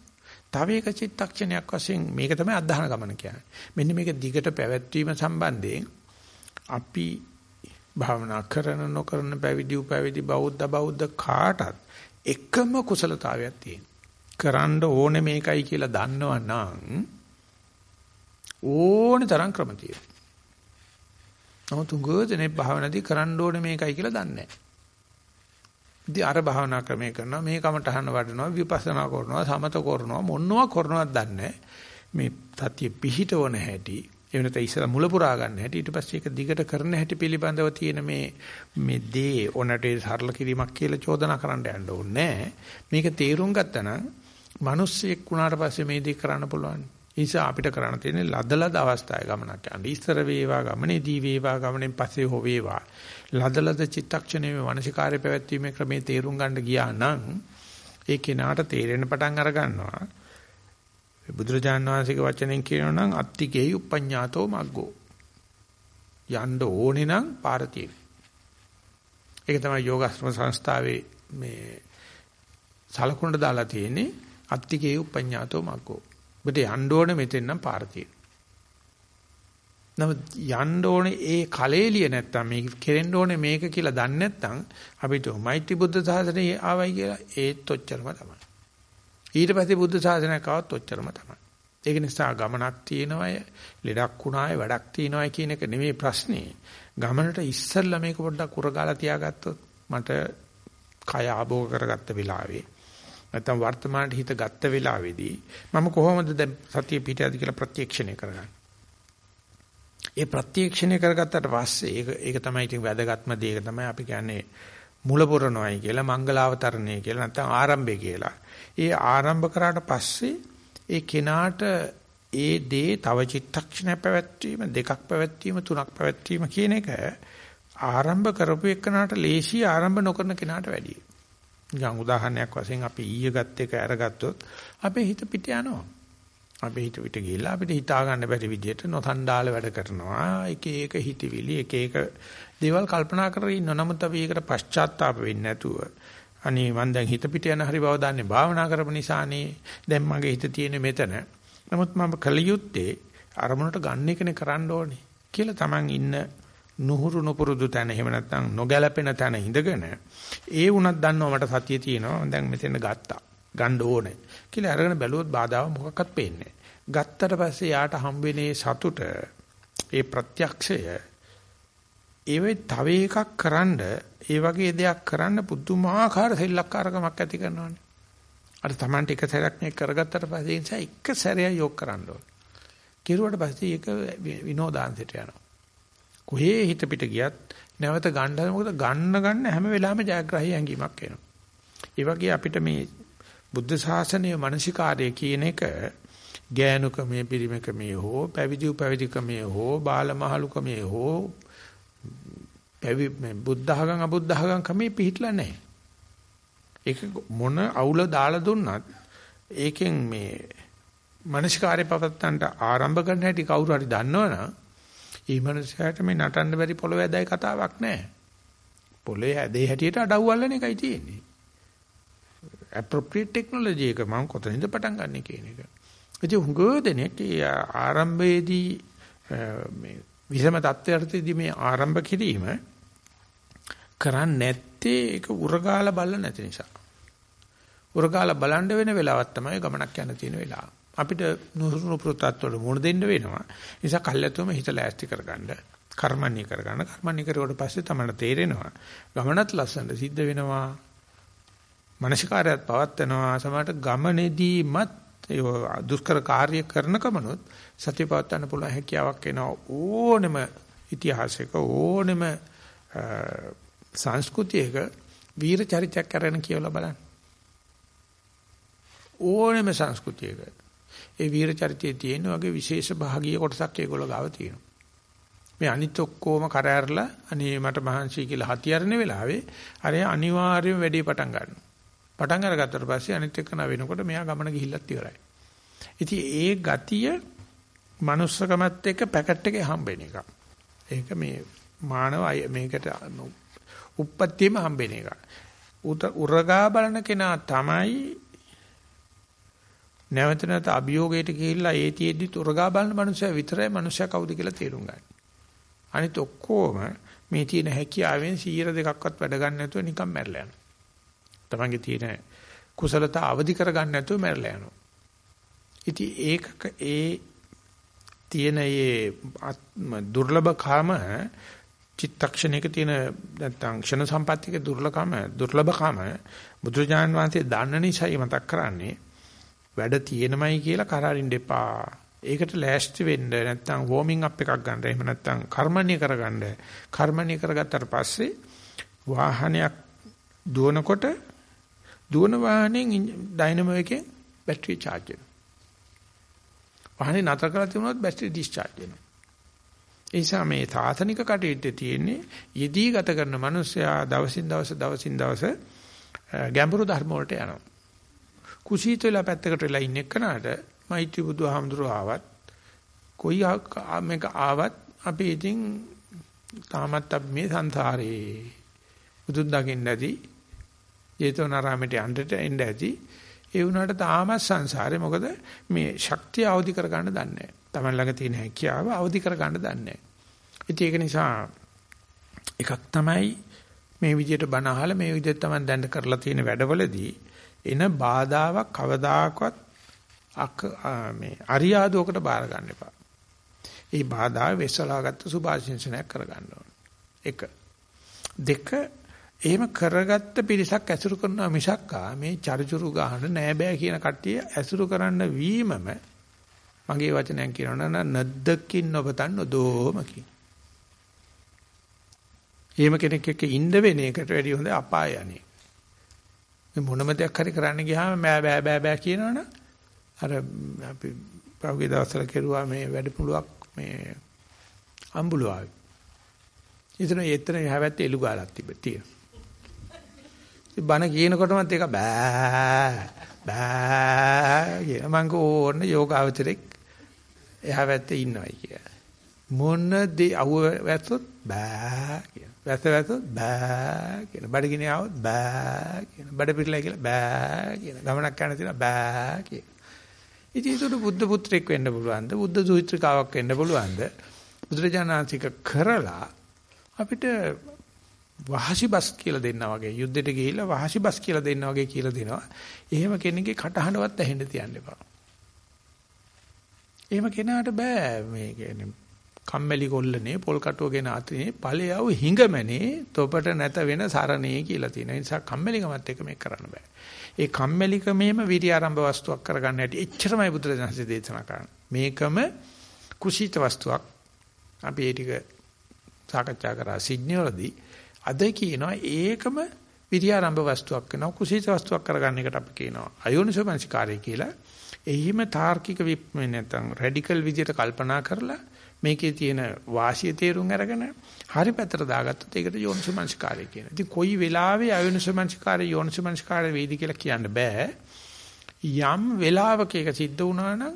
තව එක චිත්තක්ෂණයක් වශයෙන් මේක තමයි අධධාන ගමන කියන්නේ. මෙන්න මේක දිගට පැවැත්වීම සම්බන්ධයෙන් අපි භාවනා කරන නොකරන පැවිදි උපැවිදි බෞද්ධ බෞද්ධ කාටත් එකම කුසලතාවයක් තියෙනවා. කරන්න ඕනේ මේකයි කියලා දන්නවනම් ඕනේ තරම් ක්‍රම තියෙනවා. නමුත් උගෝදනේ භාවනාදී කරන්න ඕනේ මේකයි කියලා දන්නේ නැහැ. ඉතින් අර භාවනා ක්‍රමයේ කරනවා මේ කමටහන වඩනවා විපස්සනා කරනවා සමත කරනවා මොනවා කරනවද දන්නේ මේ සතිය පිහිටවන හැටි එහෙම නැත්නම් ඉස්සලා මුල පුරා ගන්න හැටි ඊට පස්සේ ඒක දිගට කරන හැටි පිළිබඳව තියෙන මේ මේ දේ ඔනටේ සරල කිරීමක් කියලා චෝදනා කරන්න යන්න ඕනේ මේක තේරුම් ගත්තා නම් මිනිස්සෙක් වුණාට පස්සේ මේ දේ කරන්න පුළුවන් නිසා අපිට කරන්න තියෙන්නේ ලදලද අවස්ථාවේ ගමනක් යන්න. ඉස්තර වේවා ගමනේදී වේවා ගමනෙන් පස්සේ හෝ වේවා. ලදලද චිත්තක්ෂණයේ මානසිකාර්ය පැවැත්වීමේ ක්‍රමේ තේරුම් ගන්න ගියා නම් ඒ කෙනාට තේරෙන්න පටන් අර ගන්නවා. බුදුරජාණන් වහන්සේගේ වචනෙන් කියනවා නම් අත්තිකේ උපඤ්ඤාතෝ මග්ගෝ. යන්න ඕනේ නම් පාර ඒක තමයි යෝගාශ්‍රම සංස්ථාවේ මේ සලකුණට දාලා තියෙන්නේ අත්තිකේ උපඤ්ඤාතෝ මග්ගෝ. ඔබට යන්න ඕනේ මෙතෙන් නම් පාර තියෙනවා. නමුත් යන්න ඕනේ ඒ කලෙලිය නැත්තම් මේක කෙරෙන්න ඕනේ මේක කියලා දන්නේ නැත්තම් අපිට මෛත්‍රී බුද්ධ සාසනය ආවයි කියලා ඒත් ඔච්චරම තමයි. ඊට පස්සේ බුද්ධ ශාසනයක් ආවත් ඔච්චරම තමයි. ඒක නිසා ගමනක් තියෙනවය, ලෙඩක් වුණාය, වැඩක් තියෙනවය කියන එක නෙමෙයි ප්‍රශ්නේ. ගමනට ඉස්සෙල්ලා මේක පොඩ්ඩක් උරගාලා තියාගත්තොත් මට කය ආභෝග කරගත්ත වෙලාවේ නැත්නම් වර්තමානයේ හිත ගත්ත වෙලාවේදී මම කොහොමද දැන් සතිය පිටයද කියලා ප්‍රත්‍යක්ෂණය කරගන්නේ. ඒ ප්‍රත්‍යක්ෂණය කරගත්තට පස්සේ ඒක ඒක තමයි ඉතින් වැදගත්ම දේ. ඒක තමයි අපි කියන්නේ මුල පුරනොයි කියලා මංගලාවතරණය කියලා නැත්නම් ආරම්භය කියලා. ඒ ආරම්භ කරාට පස්සේ ඒ කෙනාට ඒ දේ තව චිත්තක්ෂණයක් පැවැත්වීම දෙකක් පැවැත්වීම තුනක් පැවැත්වීම කියන එක ආරම්භ කරපු එකනට ලේසි ආරම්භ නොකරන කෙනාට වැඩියි. නිකන් උදාහරණයක් වශයෙන් අපි ඊයේ ගත්ත එක අරගත්තොත් අපේ හිත පිට යනවා. අපේ හිත පිට ගිහිල්ලා අපිට හිතා ගන්න බැරි විදිහට නොතණ්ඩාල වැඩ කරනවා. එක එක හිතවිලි එක එක දේවල් කල්පනා කරගෙන ඉන්නවා. නමුත් අපි ඒකට පශ්චාත්තාප වෙන්නේ නැතුව අනේ මං දැන් හිත පිට යන හරි බව දන්නේ භාවනා කරපු නිසානේ. දැන් මගේ හිත තියෙන්නේ මෙතන. නමුත් මම කල යුත්තේ අරමුණට ගන්න එකනේ කරන්න ඕනේ කියලා Taman ඉන්න නුහුරු නුපුරුදු තැන එහෙම නැත්නම් නොගැලපෙන තැන ඉඳගෙන ඒ වුණත් දන්නවා මට සතිය තියෙනවා. දැන් මෙතන ගත්තා. ගන්න ඕනේ. කියලා අරගෙන බැලුවොත් බාධාව මොකක්වත් පේන්නේ ගත්තට පස්සේ යාට හම්බෙන්නේ සතුට ඒ ප්‍රත්‍යක්ෂය. ඒවෙ තව එකක් කරන්න ඒ වගේ දෙයක් කරන්න පුදුමාකාර සෙල්ලක්කාරකමක් ඇති කරනවානේ. අර Tamante එක සැරයක් මේක කරගත්තට පස්සේ ඒ නිසා එක සැරයක් යොක් කරන්න ඕනේ. කෙරුවට පස්සේ ඒක විනෝදාංශයට යනවා. කොහේ හිත පිට ගියත් නැවත ගන්න මොකද ගන්න ගන්න හැම වෙලාවෙම ජයග්‍රහී හැඟීමක් එනවා. ඒ වගේ අපිට මේ බුද්ධ ශාසනයේ මානසිකාර්යය කියන එක ගෑනුකමේ පිරිමකමේ හෝ පැවිදි උපැවිදිකමේ හෝ බාලමහලුකමේ හෝ පැවි බුද්ධඝම් අබුද්ධඝම් කමේ පිහිටලා නැහැ. ඒක මොන අවුල දාලා දුන්නත් ඒකෙන් මේ මනස්කාරය පවත්තන්ට ආරම්භ කරන්න හැටි කවුරු හරි දන්නවනම් ඒ මනසට මේ නටන්න බැරි පොළොව ඇදයි කතාවක් නැහැ. පොළොවේ ඇදේ හැටියට අඩව් අල්ලන එකයි තියෙන්නේ. appropriate technology එක මම කොතනින්ද පටන් ගන්නෙ කියන එක. ඉතින් හුඟ දෙනෙක් ආරම්භයේදී මේ විසම තත්ත්වයටදී මේ ආරම්භ කිරීම කරන්නේ නැත්තේ ඒක උරගාලා බලලා නැති නිසා. උරගාලා බලන්න වෙන වෙලාවක් තමයි ගමනක් යන තියෙන වෙලාව. අපිට නුරුණු පුරුතත් වල මුණ දෙන්න වෙනවා. ඒ නිසා කල්ැතුම හිත ලෑස්ති කරගන්න, කර්මන්නේ කරගන්න. කර්මන්නේ කරුවට පස්සේ තමයි තේරෙනවා. ගමනත් ලස්සනට සිද්ධ වෙනවා. මානසිකාරයත් පවත්නවා. සමහරට ගමනේදීමත් දුෂ්කර කාර්ය කරන කමනොත් සතිය පවත්වන්න පුළුවන් හැකියාවක් එනවා ඕනෙම ඉතිහාසයක ඕනෙම සංස්කෘතියක වීර චරිතයක් කරගෙන කියලා බලන්න. ඕනෙම සංස්කෘතියක ඒ වීර චරිතයේ තියෙන වගේ විශේෂ භාගීය කොටසක් ඒගොල්ලෝ ගාව තියෙනවා. මේ අනිත් ඔක්කොම කර ඇරලා අනේ මට මහන්සි කියලා හතියරන වෙලාවේ අර අනිවාර්යයෙන් වැඩේ පටන් ගන්නවා. පටන් අරගත්තට පස්සේ අනිත් එක්කන වෙනකොට මෙයා ගමන ගිහිල්ලත් ඉවරයි. ඉතින් ඒ ගතිය manussකමත් එක්ක පැකට් එකේ හම්බෙන එක. ඒක මේ මානව මේකට උප්පත්තියම හම්බෙන එක. උරගා බලන කෙනා තමයි නැවත නැවත අභියෝගයට ගිහිල්ලා ඒ තියෙද්දි උරගා බලන මනුස්සයා විතරයි මනුස්සයා කවුද කියලා තේරුම් ගන්න. අනිත ඔක්කොම මේ තියෙන හැකියාවෙන් 100 දෙකක්වත් වැඩ ගන්න නැතුව නිකන් මැරලා යනවා. තමන්ගේ තියෙන කුසලතා අවදි කර ගන්න නැතුව මැරලා යනවා. ඉතින් ඒක ඒ තියෙන ඒ දුර්ලභකම චිත්තක්ෂණයක තියෙන නැත්නම් ක්ෂණ සම්පත්තික දුර්ලභකම දුර්ලභකම බුදුජාන් වහන්සේ දන්න නිසායි මතක් කරන්නේ වැඩ තියෙනමයි කියලා කරාරින්න එපා. ඒකට ලෑස්ති වෙන්න නැත්නම් වෝමින් අප් එකක් ගන්න. එහෙම නැත්නම් කර්මණීය කරගන්න. කර්මණීය කරගත්තට පස්සේ වාහනයක් දුවනකොට දුවන වාහනේ ඩයිනමෝ එකේ බැටරි charge වෙනවා. වාහනේ නතර කරලා තිබුණොත් බැටරි ඩිස්චාර්ජ් වෙනවා. ඒ නිසා මේ සාසනික කටයුත්තේ තියෙන්නේ යෙදී ගත කරන මිනිස්සයා දවසින් දවස දවසින් දවස ගැඹුරු ධර්ම වලට යනවා. කුසීත වෙලා පැත්තකට වෙලා ඉන්න එක්කනට මෛත්‍රී බුදුහාමුදුරුව ආවත් කොයි මේක ආවත් අපි ඉතින් තාමත් අපි මේ සංසාරේ බුදුන් දකින්න ඇති ජේතවනාරාමයට යන්නට එන්න ඇති ඒ වුණාට තාමත් සංසාරේ මොකද මේ ශක්තිය අවදි කරගන්න දන්නේ නැහැ. Taman ළඟ තියෙන හැකියාව අවදි කරගන්න දන්නේ නැහැ. ඉතින් ඒක නිසා එකක් තමයි මේ විදිහට බණ අහලා මේ විදිහට Taman දැන් කරලා තියෙන වැඩවලදී එන බාධාවක් කවදාකවත් අක මේ අරියාදුවකට බාර ගන්න එපා. ඒ බාධා වෙස්සලාගත්තු සුභාශිංසනයක් කරගන්න ඕන. එක. දෙක එහෙම කරගත්ත පිරිසක් ඇසුරු කරනවා මිසක්කා මේ චරිචුරු ගහන නෑ බෑ කියන කට්ටිය ඇසුරු කරන්න වීමම මගේ වචනයෙන් කියනවා නම් නද්දකින් නොබතන් නොදෝමකින්. එහෙම කෙනෙක් එක්ක ඉන්න වෙන එකට වැඩිය හොඳ අපාය යන්නේ. මේ මොනම දෙයක් හරි කරන්න ගියාම බෑ බෑ බෑ බෑ කියනවනම් අර අපි පහුගිය දවස්වල කෙරුවා මේ වැඩිපුලුවක් මේ අම්බුලාවේ. ඉතින් ඒතන හැවැත්තේ එලු ගාලක් තිබ්බ තියෙනවා. ඉතින් බණ කියනකොටමත් ඒක බෑ බෑ කියන මං කෝන්න යෝගාවචරෙක් එහා පැත්තේ ඉන්නවයි කියලා. මොන දේ අවුව වැස්සොත් බෑ කියන. වැස්ස වැස්සොත් බෑ කියන. බඩගිනි આવොත් බෑ කියන. බඩ පිරලා කියලා බෑ කියන. ගමනක් යන තියෙනවා බෑ කියන. ඉතින් ඒක බුද්ධ පුත්‍රෙක් වෙන්න පුළුවන්ද? බුද්ධ සූත්‍රිකාවක් වෙන්න පුළුවන්ද? බුදුරජාණන්සික කරලා අපිට වහසිබස් කියලා දෙන්නා වගේ යුද්ධෙට ගිහිල්ලා වහසිබස් කියලා දෙන්නා වගේ කියලා දෙනවා. එහෙම කෙනෙක්ගේ කටහඬවත් ඇහෙන්න තියන්න එපා. එහෙම කෙනාට බෑ මේ කියන්නේ කම්මැලි කොල්ලනේ පොල් කටුවගෙන අතේ ඵලයව හිඟමනේ තොපට නැත වෙන සරණේ කියලා තියෙන නිසා කම්මැලිකමත් එක මේක කරන්න බෑ. ඒ කම්මැලිකමේම විරි ආරම්භ වස්තුවක් කරගන්න හැටි එච්චරමයි බුදුරජාණන්සේ දේශනා කරන්නේ. මේකම කුසීත වස්තුවක්. අපි ඒ ටික සාකච්ඡා කරා සිග්නල්දී අද කියනවා ඒකම විරියාරම්භ වස්තුවක් වෙනවා කුසීත වස්තුවක් කරගන්න එකට අපි කියනවා අයෝනිසෝමනසිකාරය කියලා. එහිම තාර්කික විප්මේ නැත්නම් රැඩිකල් විදියට කල්පනා කරලා මේකේ තියෙන වාසිය තේරුම් අරගෙන හරි පැත්තට දාගත්තොත් ඒකට යෝනිසෝමනසිකාරය කියන. ඉතින් කොයි වෙලාවෙ අයෝනිසෝමනසිකාරය යෝනිසෝමනසිකාරය වේදි කියලා කියන්න බෑ. යම් වෙලාවක ඒක සිද්ධ වුණා නම්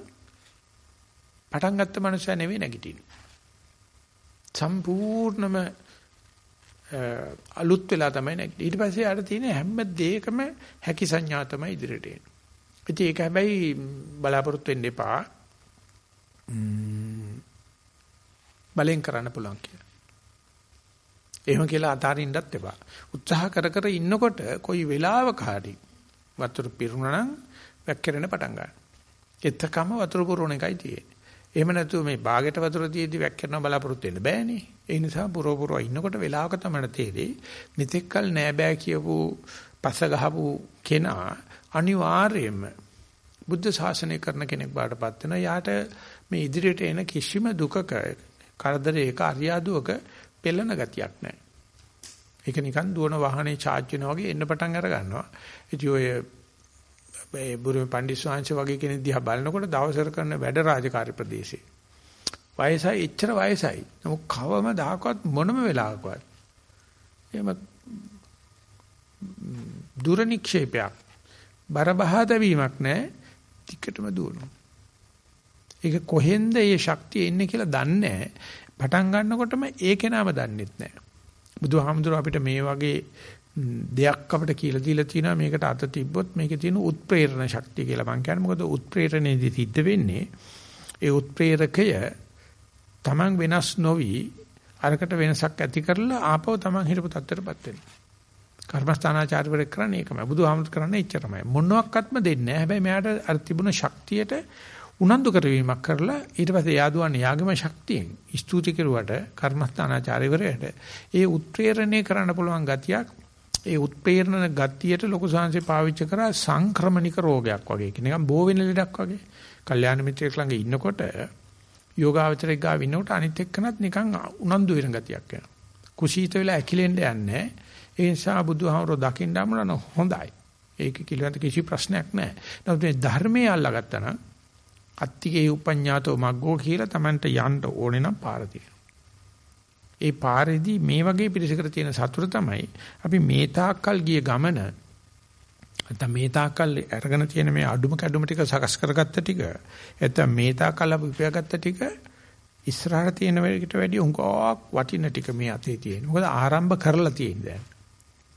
පටන් ගත්ත මනුස්සයා නෙවෙයි නැගිටින්නේ. සම්පූර්ණම අලුත් වෙලා තමයි නැගිටින්නේ. ඊට පස්සේ ආර තියෙන හැම දෙයකම හැකි සංඥා තමයි ඉදිරියට එන්නේ. ඉතින් ඒක හැබැයි බලාපොරොත්තු වෙන්න එපා. බලෙන් කරන්න පුළුවන් කියලා. එහෙම කියලා අතාරින්නත් එපා. උත්සාහ කර කර ඉන්නකොට කොයි වෙලාවක හරි වතුර පිරුණා නම් වැක්කිරෙන පටන් ගන්නවා. එතකම වතුර පුරවන එකයි තියෙන්නේ. එහෙම නැතුව මේ ਬਾගෙට වතුර තියේදී වැක්කරන බලාපොරොත්තු වෙන්න බෑනේ. ඒ නිසා පුරව පුරව ඉන්නකොට වෙලාවක තමයි තේරෙයි. මෙතෙක්කල් නෑ බෑ කියපු පස ගහපු කෙනා අනිවාර්යයෙන්ම බුද්ධ ශාසනය කරන කෙනෙක් බාටපත් වෙනවා. යාට මේ ඉදිරියට එන කිසිම දුකක කරදරයක අරියාදුවක පෙළෙන ගතියක් නැහැ. ඒක නිකන් දුවන වාහනේ charge වෙනා වගේ එන්න පටන් අර ගන්නවා. ඉතින් ඔය මේ බුරුමේ පණ්ඩිත් ස්වාංශ වගේ කෙනෙක් දිහා බලනකොට දවසර කරන වැඩ රාජකාරී ප්‍රදේශේ. වයසයි එච්චර වයසයි. නමුත් කවම දහකවත් මොනම වෙලාවකවත්. එහෙම දුර නික්ෂේපයක්. බරබහා දැවීමක් නැහැ. ටිකටම දුවනවා. ඒක කොහෙන්ද මේ ශක්තිය එන්නේ කියලා දන්නේ පටන් ගන්නකොටම ඒකේ නම දන්නෙත් නැහැ. බුදුහාමුදුරුව අපිට මේ වගේ දෙයක් අපිට කියලා දීලා තිනවා. මේකට අත තිබ්බොත් මේකේ තියෙන උත්ප්‍රේරණ ශක්තිය කියලා මම කියන්නේ. මොකද උත්ප්‍රේරණයේදී සිද්ධ වෙන්නේ ඒ උත්ප්‍රේරකය Taman වෙනස් නොවි අරකට වෙනසක් ඇති කරලා ආපහු Taman හිටපු තත්ත්වයටපත් වෙනවා. කර්මස්ථානාචාර්යවරයෙක් කරන්නේ ඒකමයි. බුදුහාමුදුර කරන්නේ එච්චරමයි මොනවාක්වත්ම දෙන්නේ නැහැ. හැබැයි මෙයාට අර තිබුණ ශක්තියට උනන්දු කරවීමක් කරලා ඊට පස්සේ යාදුවන්නේ යාගම ශක්තියෙන් ස්තුති කෙරුවට කර්මස්ථානාචාර්යවරයාට ඒ උත්ප්‍රේරණය කරන්න පුළුවන් ගතියක් ඒ උත්පේරණ ගතියට ලොකු සංහසේ පාවිච්චි කරා සංක්‍රමණික රෝගයක් වගේ. නිකන් බෝ වෙන ලෙඩක් වගේ. කල්යාණ මිත්‍රයෙක් ළඟ ඉන්නකොට යෝගාවචරයක් ගාව ඉන්නකොට අනිත් එක්කනත් නිකන් උනන්දු වෙන ගතියක් එනවා. කුසීත වෙලා ඇකිලෙන්න යන්නේ. ඒ නිසා බුදුහාමරෝ දකින්න අමරන හොඳයි. ඒක කිලවන්ත කිසි ප්‍රශ්නයක් නැහැ. නමුත් මේ ධර්මයේ අල්ලගත්තා නම් අත්තිගේ උපඤ්ඤාතෝ මග්ගෝ කියලා Tamanට යන්න ඕනේ නම් පාර තියෙනවා. ඒ පාරේදී මේ වගේ පිරිසකට තියෙන සතුට තමයි අපි මේ තාක්කල් ගිය ගමන නැත්නම් මේ තාක්කල් අරගෙන තියෙන මේ අඩුම කැඩුම ටික සකස් කරගත්ත ටික නැත්නම් මේ තාක්කල් අපි උපයාගත්ත ටික ඉස්සරහට තියෙන වෙලකට වැඩිය උංගක් වටින ටික මේ අතේ තියෙන. මොකද ආරම්භ කරලා තියෙන දැන්.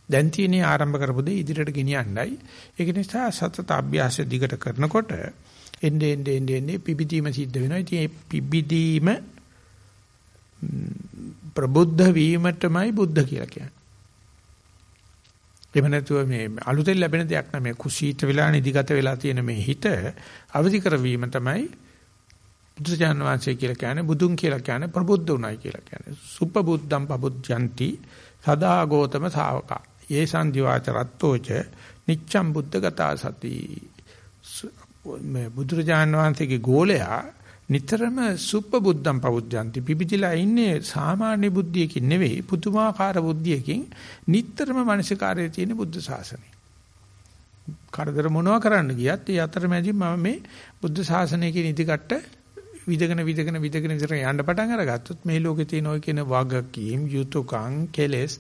දැන් තියෙන්නේ ආරම්භ කරපු දේ ඉදිරියට ගෙනියන්නයි. ඒක නිසා සතත අභ්‍යාසය දිගට කරනකොට එන්නේ එන්නේ එන්නේ පිබිදීම සිද්ධ වෙනවා. ඉතින් මේ පිබිදීම ප්‍රබුද්ධ වීමටමයි බුද්ධ කියලා කියන්නේ. එහෙම නැතුව මේ අලුතෙන් ලැබෙන දෙයක් නෙමෙයි කුසීත වෙලා නිදිගත වෙලා තියෙන මේ හිත අවදි කරවීම තමයි බුදුජාන විශ්වය කියලා කියන්නේ බුදුන් කියලා කියන්නේ ප්‍රබුද්ධ උනායි කියලා කියන්නේ. සුප්පබුද්ධම් පබුද්ධಂತಿ සදා ගෝතම ශාවකා. යේසං දිවාච රත්තෝච නිච්ඡම් බුද්ධගතා සති. බුදුරජාණන් වහන්සේගේ ගෝලයා නිතරම සුප්ප බුද්ධම් පවුද්දන්ති පිපිතිලා ඉන්නේ සාමාන්‍ය බුද්ධියකින් නෙවෙයි පුදුමාකාර බුද්ධියකින් නිතරම මනසිකාරයේ තියෙන බුද්ධ ශාසනය. කරදර මොනවා කරන්න ගියත් ඒ අතරමැදි මම මේ බුද්ධ ශාසනය කියන ඉදිකට්ට විදගෙන විදගෙන විදගෙන විතර යන්න පටන් අරගත්තොත් මේ ලෝකේ තියෙන ඔය කියන වගකීම් යුතුයකම් කෙලස්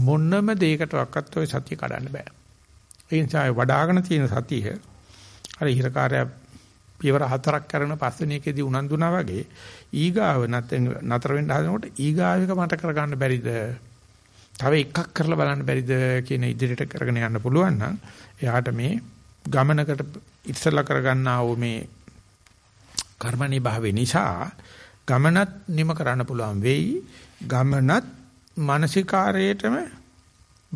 මොනම දෙයකටවත් ඔය සතිය කඩන්න බෑ. ඒ නිසා වඩාගෙන තියෙන සතිය අර හිරකාරය පියවර හතරක් කරන පස්වෙනි එකේදී උනන්දුනා වගේ ඊගාව නතර වෙන්න හදනකොට ඊගාව එක මට කරගන්න බැරිද? තව එකක් කරලා බලන්න බැරිද කියන ඉදිරියට කරගෙන යන්න පුළුවන් නම් එයාට මේ ගමනකට ඉස්සලා කරගන්නා වූ මේ කර්මණී භාවේ නිසා ගමනත් නිම කරන්න පුළුවන් වෙයි. ගමනත් මානසිකාරයේටම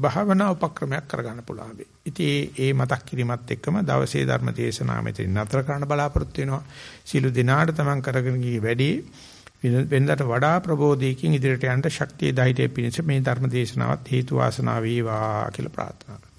භාවනා උපක්‍රමයක් කරගන්න පුළුවන් වෙයි. ඉතින් ඒ මතක් කිරීමත් එක්කම දවසේ ධර්ම දේශනාව මෙතන නතර කරන්න බලාපොරොත්තු වෙනවා. සීළු දිනාට තමන් කරගෙන ගිය වැඩේ වෙනදාට වඩා ප්‍රබෝධයකින් ඉදිරියට යන්න ශක්තිය ධෛර්යය පිණිස මේ ධර්ම දේශනාවත් හේතු වාසනා වේවා කියලා ප්‍රාර්ථනා